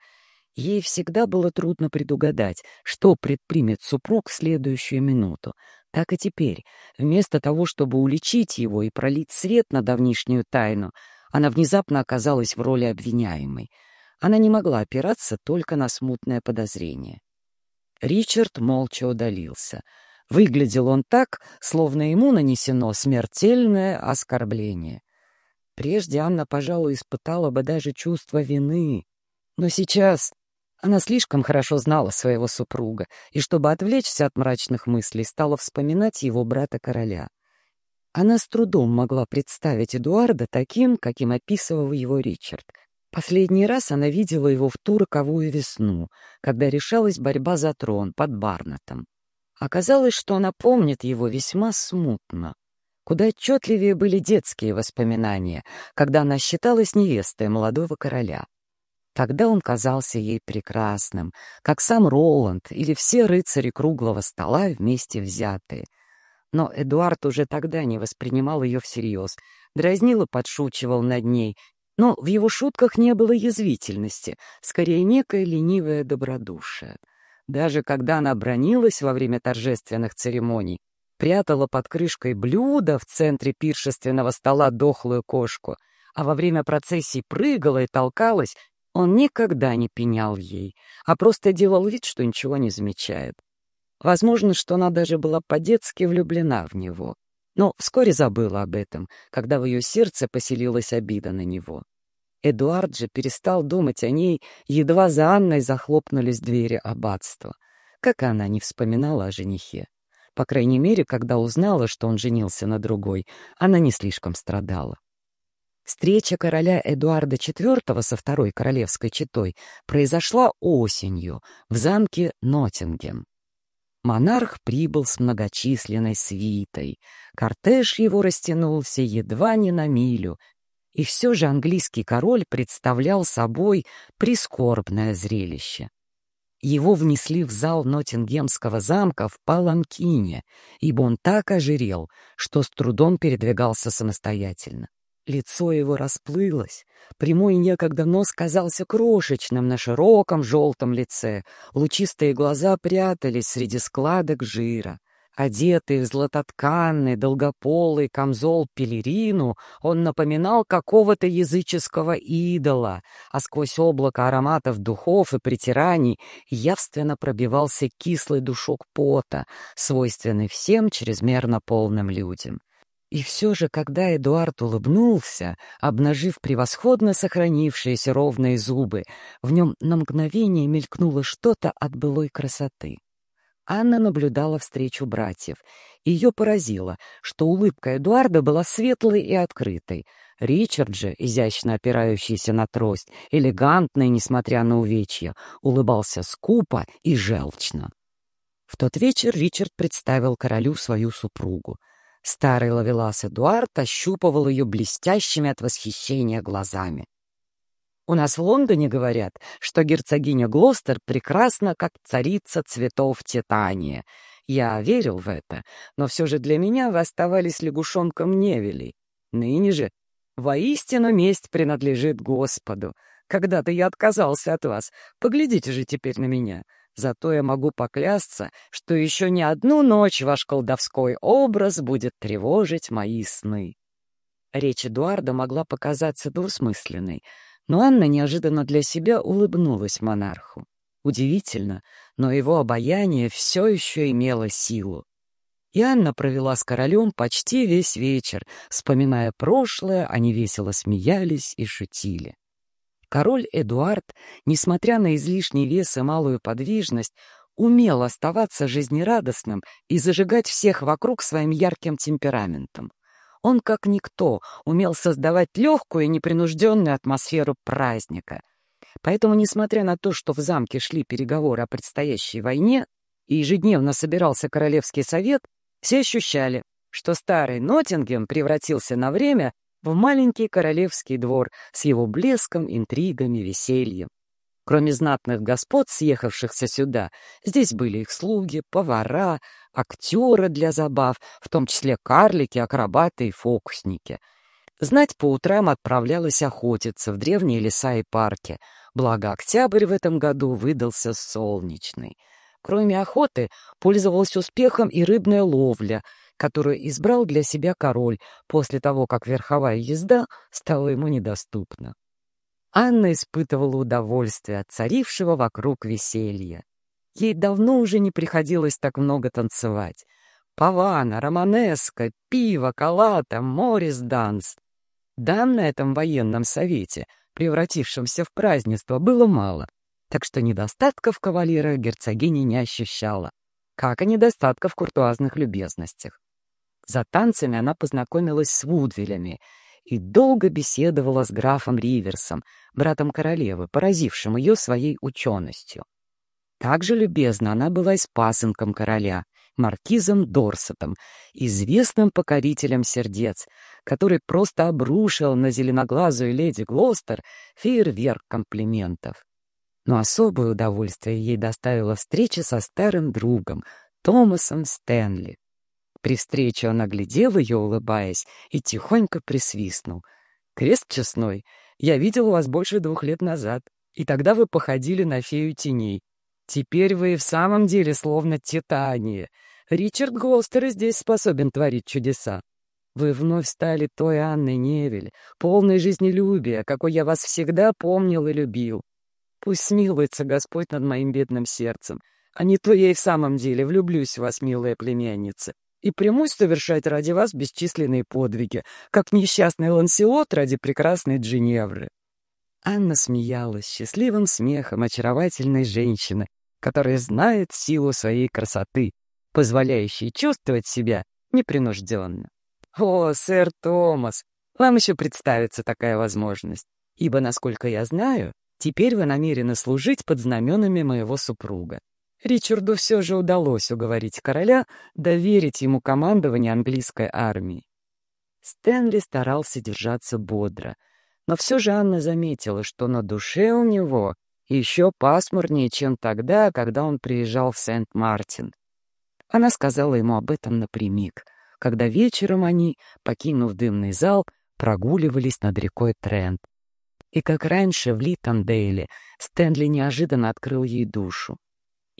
Ей всегда было трудно предугадать, что предпримет супруг в следующую минуту. Так и теперь, вместо того, чтобы уличить его и пролить свет на давнишнюю тайну, она внезапно оказалась в роли обвиняемой. Она не могла опираться только на смутное подозрение. Ричард молча удалился. Выглядел он так, словно ему нанесено смертельное оскорбление. Прежде Анна, пожалуй, испытала бы даже чувство вины. Но сейчас она слишком хорошо знала своего супруга, и чтобы отвлечься от мрачных мыслей, стала вспоминать его брата-короля. Она с трудом могла представить Эдуарда таким, каким описывал его Ричард. Последний раз она видела его в ту роковую весну, когда решалась борьба за трон под Барнатом. Оказалось, что она помнит его весьма смутно. Куда отчетливее были детские воспоминания, когда она считалась невестой молодого короля. Тогда он казался ей прекрасным, как сам Роланд или все рыцари круглого стола вместе взятые. Но Эдуард уже тогда не воспринимал ее всерьез, дразнил и подшучивал над ней, но в его шутках не было язвительности, скорее некое ленивое добродушие. Даже когда она бронилась во время торжественных церемоний, прятала под крышкой блюда в центре пиршественного стола дохлую кошку, а во время процессии прыгала и толкалась, он никогда не пенял ей, а просто делал вид, что ничего не замечает. Возможно, что она даже была по-детски влюблена в него, но вскоре забыла об этом, когда в ее сердце поселилась обида на него. Эдуард же перестал думать о ней, едва за Анной захлопнулись двери аббатства, как она не вспоминала о женихе. По крайней мере, когда узнала, что он женился на другой, она не слишком страдала. Встреча короля Эдуарда IV со второй королевской четой произошла осенью в замке Ноттингем. Монарх прибыл с многочисленной свитой. Кортеж его растянулся едва не на милю, и все же английский король представлял собой прискорбное зрелище. Его внесли в зал Ноттингемского замка в Паланкине, ибо он так ожирел, что с трудом передвигался самостоятельно. Лицо его расплылось, прямой некогда нос казался крошечным на широком желтом лице, лучистые глаза прятались среди складок жира — Одетый в златотканный, долгополый камзол-пелерину, он напоминал какого-то языческого идола, а сквозь облако ароматов духов и притираний явственно пробивался кислый душок пота, свойственный всем чрезмерно полным людям. И все же, когда Эдуард улыбнулся, обнажив превосходно сохранившиеся ровные зубы, в нем на мгновение мелькнуло что-то от былой красоты. Анна наблюдала встречу братьев. Ее поразило, что улыбка Эдуарда была светлой и открытой. Ричард же, изящно опирающийся на трость, элегантный, несмотря на увечья, улыбался скупо и желчно. В тот вечер Ричард представил королю свою супругу. Старый ловелас Эдуард ощупывал ее блестящими от восхищения глазами. У нас в Лондоне говорят, что герцогиня Глостер прекрасна, как царица цветов Титания. Я верил в это, но все же для меня вы оставались лягушонком Невелей. Ныне же воистину месть принадлежит Господу. Когда-то я отказался от вас. Поглядите же теперь на меня. Зато я могу поклясться, что еще не одну ночь ваш колдовской образ будет тревожить мои сны. Речь Эдуарда могла показаться двусмысленной, но Анна неожиданно для себя улыбнулась монарху. Удивительно, но его обаяние все еще имело силу. И Анна провела с королем почти весь вечер, вспоминая прошлое, они весело смеялись и шутили. Король Эдуард, несмотря на излишний вес и малую подвижность, умел оставаться жизнерадостным и зажигать всех вокруг своим ярким темпераментом. Он, как никто, умел создавать легкую и непринужденную атмосферу праздника. Поэтому, несмотря на то, что в замке шли переговоры о предстоящей войне и ежедневно собирался Королевский совет, все ощущали, что старый Ноттингем превратился на время в маленький королевский двор с его блеском, интригами, весельем. Кроме знатных господ, съехавшихся сюда, здесь были их слуги, повара, актеры для забав, в том числе карлики, акробаты и фокусники. Знать по утрам отправлялась охотиться в древние леса и парки, благо октябрь в этом году выдался солнечный. Кроме охоты, пользовалась успехом и рыбная ловля — которую избрал для себя король после того, как верховая езда стала ему недоступна. Анна испытывала удовольствие от царившего вокруг веселья. Ей давно уже не приходилось так много танцевать. Павана, романеска, пиво, калата, морис-данс. Дам на этом военном совете, превратившемся в празднество, было мало, так что недостатков кавалера герцогиня не ощущала, как и недостатков в куртуазных любезностях. За танцами она познакомилась с Вудвилями и долго беседовала с графом Риверсом, братом королевы, поразившим ее своей ученостью. Также любезна она была и с пасынком короля, маркизом Дорсетом, известным покорителем сердец, который просто обрушил на зеленоглазую леди Глостер фейерверк комплиментов. Но особое удовольствие ей доставила встреча со старым другом, Томасом Стэнли. При встрече он оглядел ее, улыбаясь, и тихонько присвистнул. «Крест честной, я видел вас больше двух лет назад, и тогда вы походили на фею теней. Теперь вы и в самом деле словно титания. Ричард Глостер здесь способен творить чудеса. Вы вновь стали той Анной Невель, полной жизнелюбия, какой я вас всегда помнил и любил. Пусть смилуется Господь над моим бедным сердцем, а не то я и в самом деле влюблюсь в вас, милая племянница, и примусь совершать ради вас бесчисленные подвиги, как несчастный Ланселот ради прекрасной Джиневры». Анна смеялась счастливым смехом очаровательной женщины, которая знает силу своей красоты, позволяющей чувствовать себя непринужденно. «О, сэр Томас, вам еще представится такая возможность, ибо, насколько я знаю, теперь вы намерены служить под знаменами моего супруга. Ричарду все же удалось уговорить короля доверить ему командование английской армии. Стэнли старался держаться бодро, но все же Анна заметила, что на душе у него еще пасмурнее, чем тогда, когда он приезжал в Сент-Мартин. Она сказала ему об этом напрямик, когда вечером они, покинув дымный зал, прогуливались над рекой Трент. И как раньше в Литтондейле Стэнли неожиданно открыл ей душу.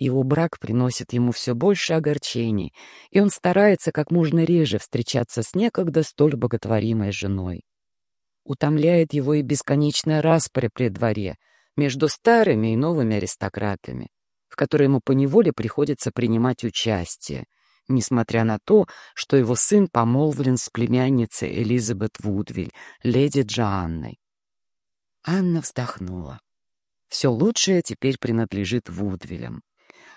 Его брак приносит ему все больше огорчений, и он старается как можно реже встречаться с некогда столь боготворимой женой. Утомляет его и бесконечная распоря при дворе между старыми и новыми аристократами, в которой ему поневоле приходится принимать участие, несмотря на то, что его сын помолвлен с племянницей Элизабет Вудвиль, леди Джоанной. Анна вздохнула. Все лучшее теперь принадлежит Вудвилям.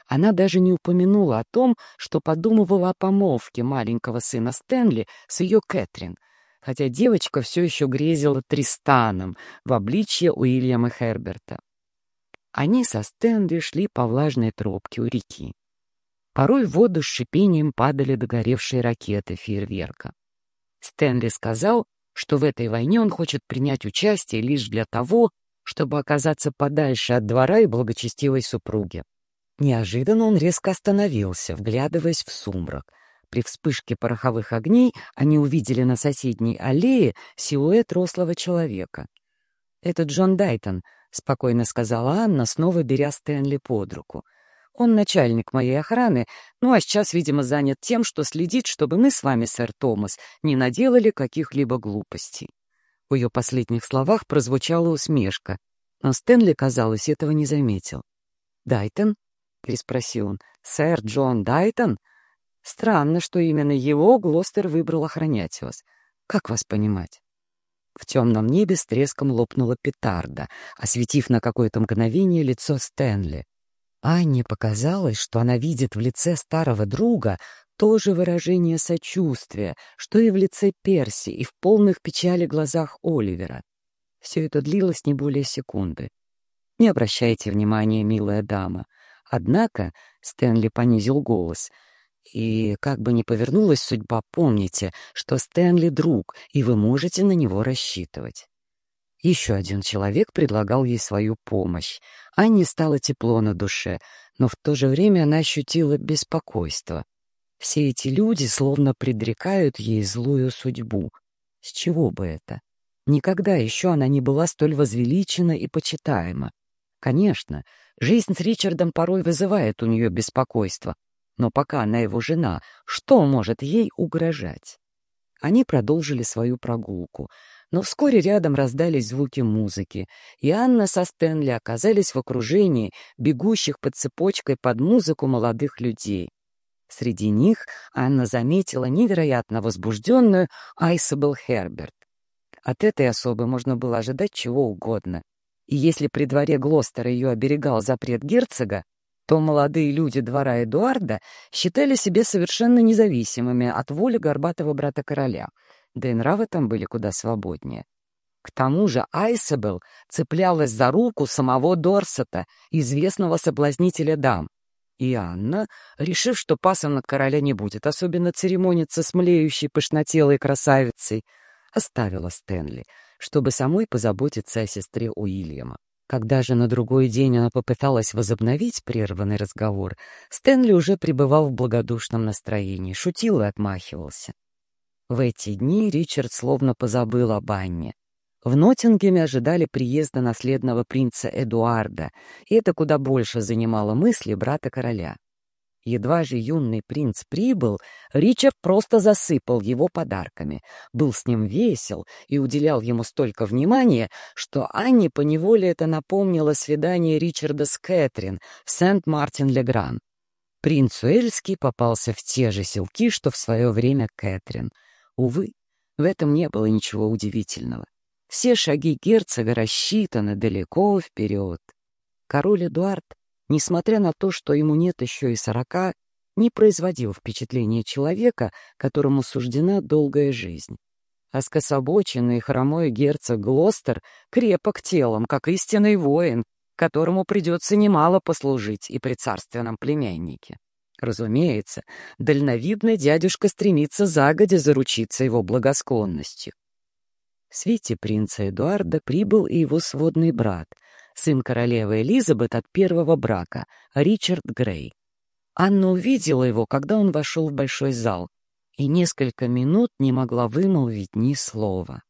Она даже не упомянула о том, что подумывала о помолвке маленького сына Стэнли с ее Кэтрин, хотя девочка все еще грезила Тристаном в обличье Уильяма Херберта. Они со Стэнли шли по влажной тропке у реки. Порой в воду с шипением падали догоревшие ракеты фейерверка. Стэнли сказал, что в этой войне он хочет принять участие лишь для того, чтобы оказаться подальше от двора и благочестивой супруги. Неожиданно он резко остановился, вглядываясь в сумрак. При вспышке пороховых огней они увидели на соседней аллее силуэт рослого человека. «Это Джон Дайтон», — спокойно сказала Анна, снова беря Стэнли под руку. «Он начальник моей охраны, ну а сейчас, видимо, занят тем, что следит, чтобы мы с вами, сэр Томас, не наделали каких-либо глупостей». В ее последних словах прозвучала усмешка, но Стэнли, казалось, этого не заметил. «Дайтон?» Переспросил он. «Сэр Джон Дайтон? Странно, что именно его Глостер выбрал охранять вас. Как вас понимать?» В темном небе с треском лопнула петарда, осветив на какое-то мгновение лицо Стэнли. Анне показалось, что она видит в лице старого друга то же выражение сочувствия, что и в лице Перси, и в полных печали глазах Оливера. Все это длилось не более секунды. «Не обращайте внимания, милая дама. Однако Стэнли понизил голос. И как бы ни повернулась судьба, помните, что Стэнли — друг, и вы можете на него рассчитывать. Еще один человек предлагал ей свою помощь. Анне стало тепло на душе, но в то же время она ощутила беспокойство. Все эти люди словно предрекают ей злую судьбу. С чего бы это? Никогда еще она не была столь возвеличена и почитаема. Конечно, жизнь с Ричардом порой вызывает у нее беспокойство, но пока она его жена, что может ей угрожать? Они продолжили свою прогулку, но вскоре рядом раздались звуки музыки, и Анна со Стэнли оказались в окружении бегущих под цепочкой под музыку молодых людей. Среди них Анна заметила невероятно возбужденную Айсабел Херберт. От этой особы можно было ожидать чего угодно — и если при дворе Глостера ее оберегал запрет герцога, то молодые люди двора Эдуарда считали себя совершенно независимыми от воли горбатого брата короля, да и нравы там были куда свободнее. К тому же Айсабел цеплялась за руку самого Дорсета, известного соблазнителя дам. И Анна, решив, что пасынок короля не будет особенно церемониться с млеющей пышнотелой красавицей, оставила Стэнли — чтобы самой позаботиться о сестре Уильяма. Когда же на другой день она попыталась возобновить прерванный разговор, Стэнли уже пребывал в благодушном настроении, шутил и отмахивался. В эти дни Ричард словно позабыл об Анне. В Ноттингеме ожидали приезда наследного принца Эдуарда, и это куда больше занимало мысли брата короля. Едва же юный принц прибыл, Ричард просто засыпал его подарками, был с ним весел и уделял ему столько внимания, что Анне поневоле это напомнило свидание Ричарда с Кэтрин в Сент-Мартин-Легран. Принц Уэльский попался в те же селки, что в свое время Кэтрин. Увы, в этом не было ничего удивительного. Все шаги герцога рассчитаны далеко вперед. Король Эдуард несмотря на то, что ему нет еще и сорока, не производил впечатления человека, которому суждена долгая жизнь. А скособоченный хромой герцог Глостер крепок телом, как истинный воин, которому придется немало послужить и при царственном племяннике. Разумеется, дальновидный дядюшка стремится загодя заручиться его благосклонностью. В свете принца Эдуарда прибыл и его сводный брат — сын королевы Элизабет от первого брака, Ричард Грей. Анна увидела его, когда он вошел в большой зал, и несколько минут не могла вымолвить ни слова.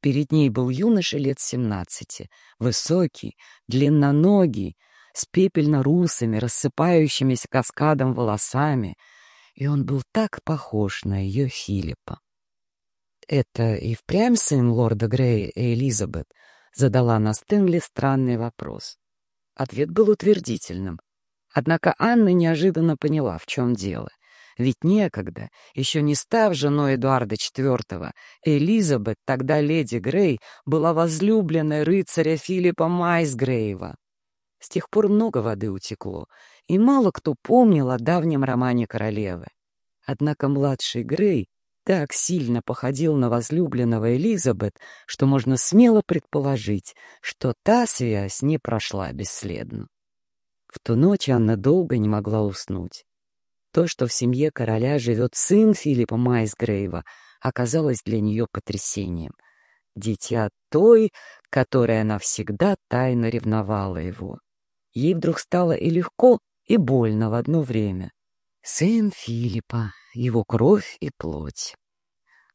Перед ней был юноша лет семнадцати, высокий, длинноногий, с пепельно-русыми, рассыпающимися каскадом волосами, и он был так похож на ее Филиппа. «Это и впрямь сын лорда Грея и Элизабет?» Задала она Стэнли странный вопрос. Ответ был утвердительным. Однако Анна неожиданно поняла, в чем дело. Ведь некогда, еще не став женой Эдуарда IV, Элизабет, тогда леди Грей, была возлюбленной рыцаря Филиппа Майсгрейва. С тех пор много воды утекло, и мало кто помнил о давнем романе королевы. Однако младший Грей так сильно походил на возлюбленного Элизабет, что можно смело предположить, что та связь не прошла бесследно. В ту ночь Анна долго не могла уснуть. То, что в семье короля живет сын Филиппа Майсгрейва, оказалось для нее потрясением. Дитя той, которой она всегда тайно ревновала его. Ей вдруг стало и легко, и больно в одно время. Сын Филиппа, его кровь и плоть.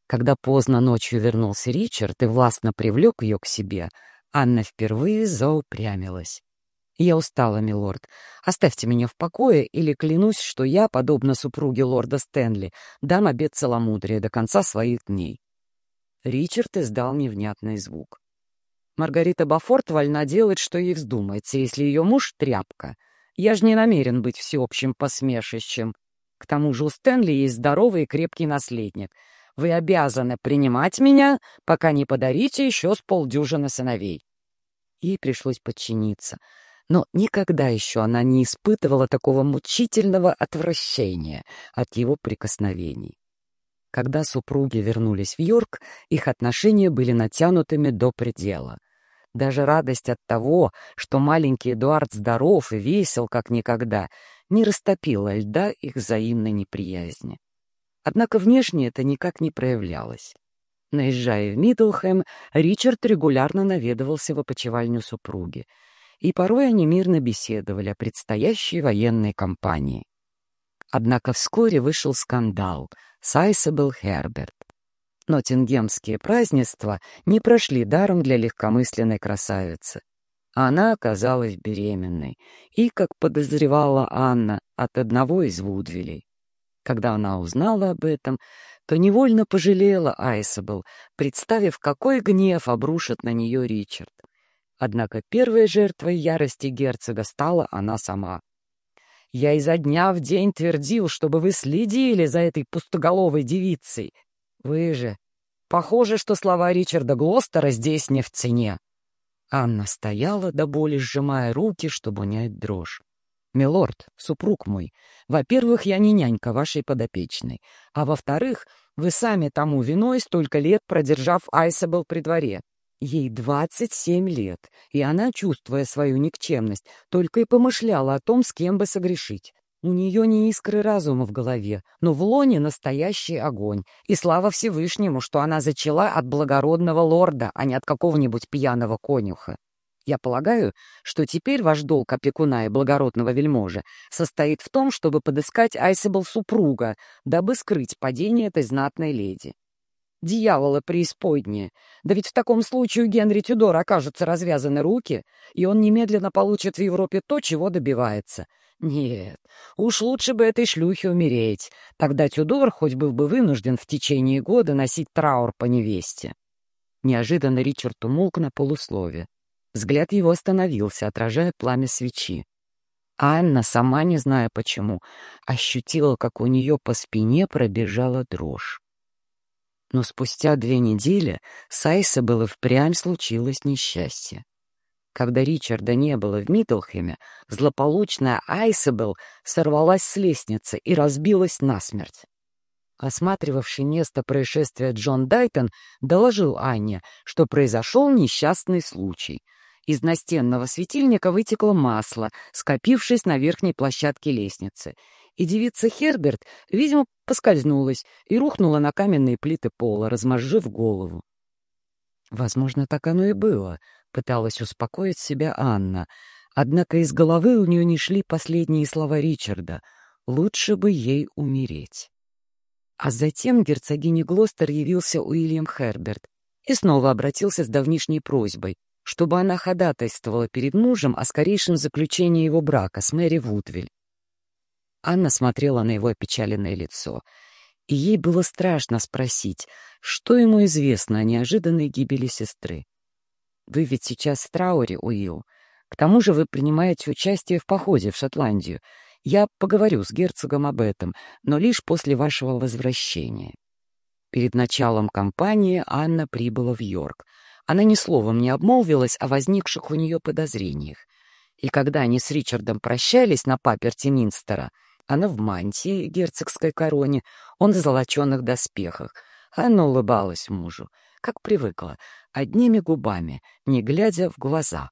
Когда поздно ночью вернулся Ричард и властно привлек ее к себе, Анна впервые заупрямилась. «Я устала, милорд. Оставьте меня в покое, или клянусь, что я, подобно супруге лорда Стэнли, дам обет целомудрия до конца своих дней». Ричард издал невнятный звук. Маргарита Бафорт вольна делать, что ей вздумается, если ее муж — тряпка. Я же не намерен быть всеобщим посмешищем. К тому же у Стэнли есть здоровый и крепкий наследник. Вы обязаны принимать меня, пока не подарите еще с полдюжины сыновей. Ей пришлось подчиниться — но никогда еще она не испытывала такого мучительного отвращения от его прикосновений. Когда супруги вернулись в Йорк, их отношения были натянутыми до предела. Даже радость от того, что маленький Эдуард здоров и весел, как никогда, не растопила льда их взаимной неприязни. Однако внешне это никак не проявлялось. Наезжая в Миддлхэм, Ричард регулярно наведывался в опочивальню супруги — и порой они мирно беседовали о предстоящей военной кампании. Однако вскоре вышел скандал с Айсабел Херберт. Ноттингемские празднества не прошли даром для легкомысленной красавицы. Она оказалась беременной и, как подозревала Анна, от одного из Вудвилей. Когда она узнала об этом, то невольно пожалела Айсабел, представив, какой гнев обрушит на нее Ричард. Однако первой жертвой ярости герцога стала она сама. «Я изо дня в день твердил, чтобы вы следили за этой пустоголовой девицей. Вы же... Похоже, что слова Ричарда Глостера здесь не в цене». Анна стояла до боли, сжимая руки, чтобы унять дрожь. «Милорд, супруг мой, во-первых, я не нянька вашей подопечной, а во-вторых, вы сами тому виной столько лет продержав Айсабел при дворе. Ей двадцать семь лет, и она, чувствуя свою никчемность, только и помышляла о том, с кем бы согрешить. У нее не искры разума в голове, но в лоне настоящий огонь. И слава Всевышнему, что она зачала от благородного лорда, а не от какого-нибудь пьяного конюха. Я полагаю, что теперь ваш долг опекуна и благородного вельможи состоит в том, чтобы подыскать Айсебл супруга, дабы скрыть падение этой знатной леди. Дьявола преисподние. Да ведь в таком случае Генри Тюдора окажутся развязаны руки, и он немедленно получит в Европе то, чего добивается. Нет, уж лучше бы этой шлюхе умереть. Тогда Тюдор хоть был бы вынужден в течение года носить траур по невесте. Неожиданно Ричард умолк на полуслове. Взгляд его остановился, отражая пламя свечи. Анна, сама не зная почему, ощутила, как у нее по спине пробежала дрожь. Но спустя две недели с Айсабелл впрямь случилось несчастье. Когда Ричарда не было в Миддлхэме, злополучная Айсабелл сорвалась с лестницы и разбилась насмерть. Осматривавший место происшествия Джон Дайтон доложил Анне, что произошел несчастный случай. Из настенного светильника вытекло масло, скопившись на верхней площадке лестницы, и девица Херберт, видимо, поскользнулась и рухнула на каменные плиты пола, размозжив голову. Возможно, так оно и было, пыталась успокоить себя Анна. Однако из головы у нее не шли последние слова Ричарда. Лучше бы ей умереть. А затем герцогине Глостер явился Уильям Херберт и снова обратился с давнишней просьбой, чтобы она ходатайствовала перед мужем о скорейшем заключении его брака с Мэри Вудвиль. Анна смотрела на его опечаленное лицо, и ей было страшно спросить, что ему известно о неожиданной гибели сестры. «Вы ведь сейчас в трауре, Уилл. К тому же вы принимаете участие в походе в Шотландию, Я поговорю с герцогом об этом, но лишь после вашего возвращения. Перед началом кампании Анна прибыла в Йорк. Она ни словом не обмолвилась о возникших у нее подозрениях. И когда они с Ричардом прощались на паперте Минстера, она в мантии герцогской короне, он в золоченых доспехах. Анна улыбалась мужу, как привыкла, одними губами, не глядя в глаза.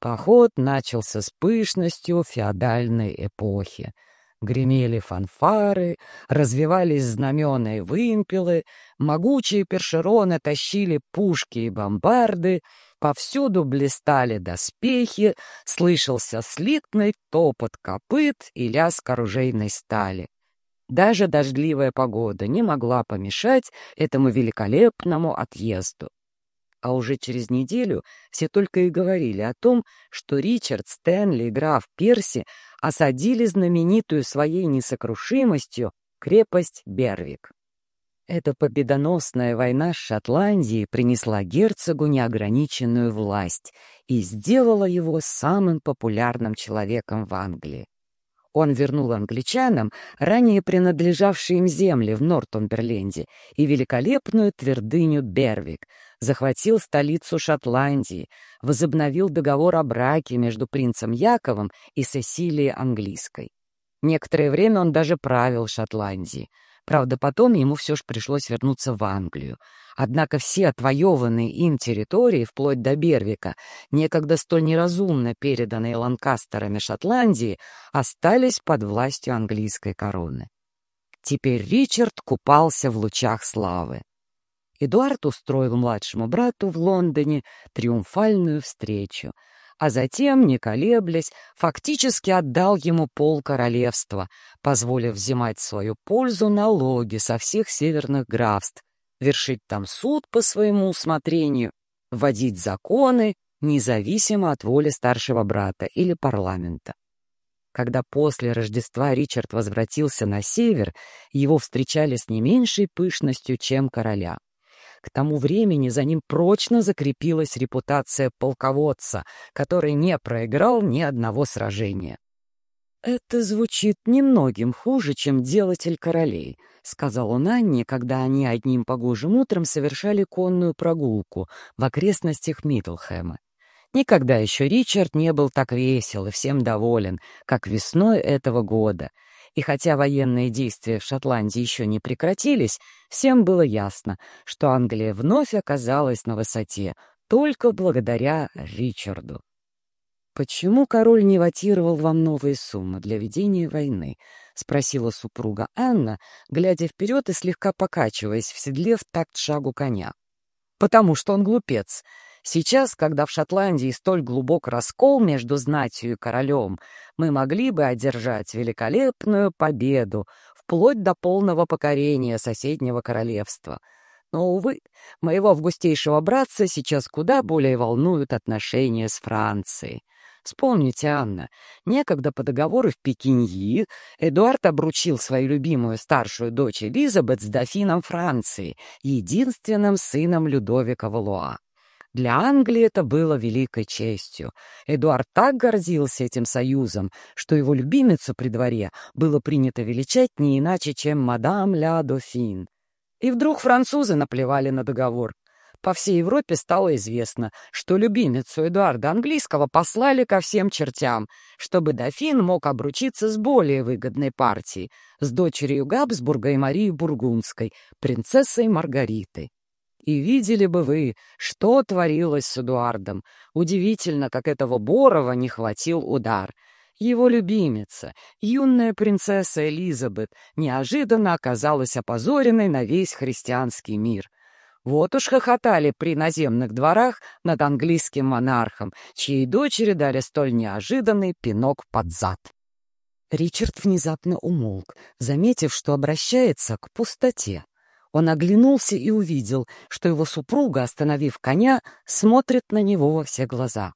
Поход начался с пышностью феодальной эпохи. Гремели фанфары, развивались знамена и вымпелы, могучие першероны тащили пушки и бомбарды, повсюду блистали доспехи, слышался слитный топот копыт и лязг оружейной стали. Даже дождливая погода не могла помешать этому великолепному отъезду. А уже через неделю все только и говорили о том, что Ричард, Стэнли граф Перси осадили знаменитую своей несокрушимостью крепость Бервик. Эта победоносная война с Шотландией принесла герцогу неограниченную власть и сделала его самым популярным человеком в Англии. Он вернул англичанам ранее принадлежавшие им земли в Нортумберленде и великолепную твердыню Бервик, захватил столицу Шотландии, возобновил договор о браке между принцем Яковом и Сесилией Английской. Некоторое время он даже правил Шотландией. Правда, потом ему все же пришлось вернуться в Англию. Однако все отвоеванные им территории, вплоть до Бервика, некогда столь неразумно переданные Ланкастерами Шотландии, остались под властью английской короны. Теперь Ричард купался в лучах славы. Эдуард устроил младшему брату в Лондоне триумфальную встречу — а затем, не колеблясь, фактически отдал ему пол королевства, позволив взимать свою пользу налоги со всех северных графств, вершить там суд по своему усмотрению, вводить законы, независимо от воли старшего брата или парламента. Когда после Рождества Ричард возвратился на север, его встречали с не меньшей пышностью, чем короля. К тому времени за ним прочно закрепилась репутация полководца, который не проиграл ни одного сражения. «Это звучит немногим хуже, чем делатель королей», — сказал он Анне, когда они одним погожим утром совершали конную прогулку в окрестностях Мидлхэма. Никогда еще Ричард не был так весел и всем доволен, как весной этого года — и хотя военные действия в Шотландии еще не прекратились, всем было ясно, что Англия вновь оказалась на высоте только благодаря Ричарду. «Почему король не ватировал вам новые суммы для ведения войны?» — спросила супруга Анна, глядя вперед и слегка покачиваясь в седле в такт шагу коня. «Потому что он глупец. Сейчас, когда в Шотландии столь глубок раскол между знатью и королем, мы могли бы одержать великолепную победу, вплоть до полного покорения соседнего королевства. Но, увы, моего августейшего братца сейчас куда более волнуют отношения с Францией. Вспомните, Анна, некогда по договору в Пекиньи Эдуард обручил свою любимую старшую дочь Элизабет с дофином Франции, единственным сыном Людовика Валуа. Для Англии это было великой честью. Эдуард так гордился этим союзом, что его любимицу при дворе было принято величать не иначе, чем мадам ля дофин. И вдруг французы наплевали на договор. По всей Европе стало известно, что любимицу Эдуарда Английского послали ко всем чертям, чтобы дофин мог обручиться с более выгодной партией, с дочерью Габсбурга и Марии Бургундской, принцессой Маргаритой. И видели бы вы, что творилось с Эдуардом. Удивительно, как этого Борова не хватил удар. Его любимица, юная принцесса Элизабет, неожиданно оказалась опозоренной на весь христианский мир. Вот уж хохотали при наземных дворах над английским монархом, чьей дочери дали столь неожиданный пинок под зад. Ричард внезапно умолк, заметив, что обращается к пустоте. Он оглянулся и увидел, что его супруга, остановив коня, смотрит на него во все глаза.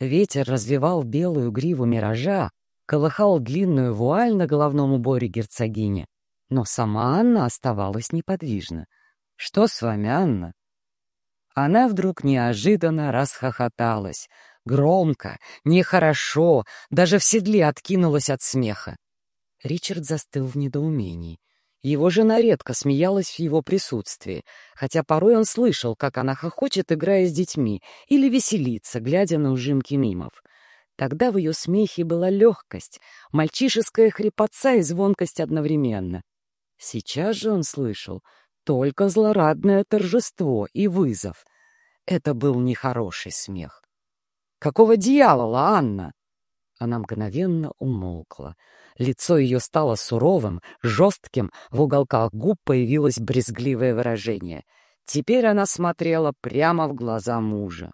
Ветер развивал белую гриву миража, колыхал длинную вуаль на головном уборе герцогини, но сама Анна оставалась неподвижна. «Что с вами, Анна?» Она вдруг неожиданно расхохоталась. Громко, нехорошо, даже в седле откинулась от смеха. Ричард застыл в недоумении. Его жена редко смеялась в его присутствии, хотя порой он слышал, как она хохочет, играя с детьми, или веселится, глядя на ужимки мимов. Тогда в ее смехе была легкость, мальчишеская хрипотца и звонкость одновременно. Сейчас же он слышал только злорадное торжество и вызов. Это был нехороший смех. «Какого дьявола, Анна?» Она мгновенно умолкла. Лицо ее стало суровым, жестким, в уголках губ появилось брезгливое выражение. Теперь она смотрела прямо в глаза мужа.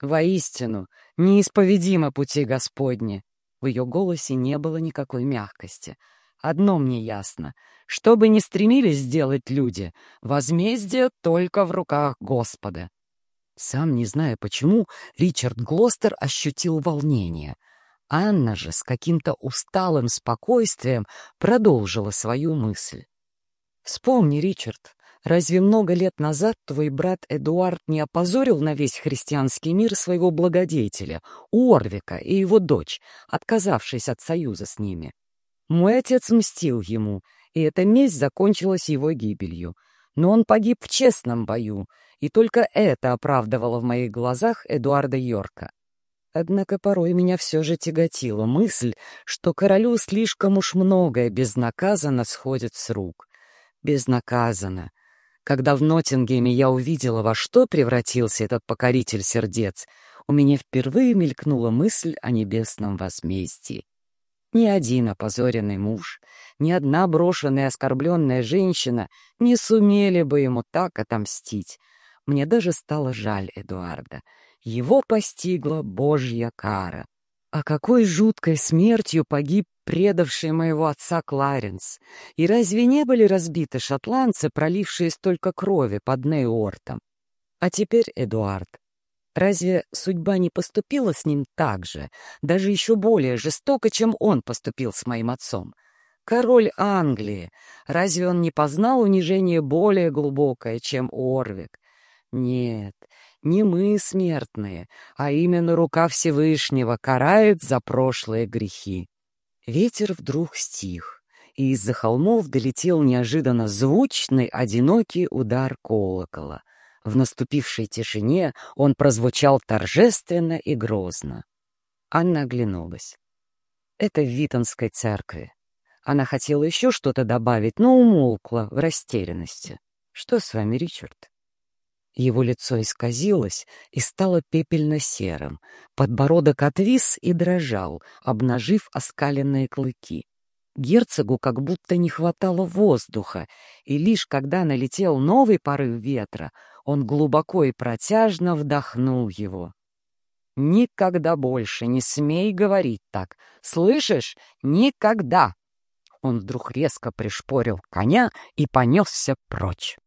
«Воистину, неисповедимы пути Господни!» В ее голосе не было никакой мягкости. «Одно мне ясно. Что бы ни стремились сделать люди, возмездие только в руках Господа». Сам не зная почему, Ричард Глостер ощутил волнение — Анна же с каким-то усталым спокойствием продолжила свою мысль. «Вспомни, Ричард, разве много лет назад твой брат Эдуард не опозорил на весь христианский мир своего благодетеля, Уорвика и его дочь, отказавшись от союза с ними? Мой отец мстил ему, и эта месть закончилась его гибелью. Но он погиб в честном бою, и только это оправдывало в моих глазах Эдуарда Йорка. Однако порой меня все же тяготила мысль, что королю слишком уж многое безнаказанно сходит с рук. Безнаказанно. Когда в Ноттингеме я увидела, во что превратился этот покоритель сердец, у меня впервые мелькнула мысль о небесном возмездии. Ни один опозоренный муж, ни одна брошенная оскорбленная женщина не сумели бы ему так отомстить. Мне даже стало жаль Эдуарда — его постигла Божья кара. А какой жуткой смертью погиб предавший моего отца Кларенс? И разве не были разбиты шотландцы, пролившие столько крови под Нейортом? А теперь Эдуард. Разве судьба не поступила с ним так же, даже еще более жестоко, чем он поступил с моим отцом? Король Англии. Разве он не познал унижение более глубокое, чем Орвик? Нет, не мы смертные, а именно рука Всевышнего карает за прошлые грехи. Ветер вдруг стих, и из-за холмов долетел неожиданно звучный, одинокий удар колокола. В наступившей тишине он прозвучал торжественно и грозно. Анна оглянулась. Это в Витонской церкви. Она хотела еще что-то добавить, но умолкла в растерянности. «Что с вами, Ричард?» Его лицо исказилось и стало пепельно-серым. Подбородок отвис и дрожал, обнажив оскаленные клыки. Герцогу как будто не хватало воздуха, и лишь когда налетел новый порыв ветра, он глубоко и протяжно вдохнул его. «Никогда больше не смей говорить так! Слышишь? Никогда!» Он вдруг резко пришпорил коня и понесся прочь.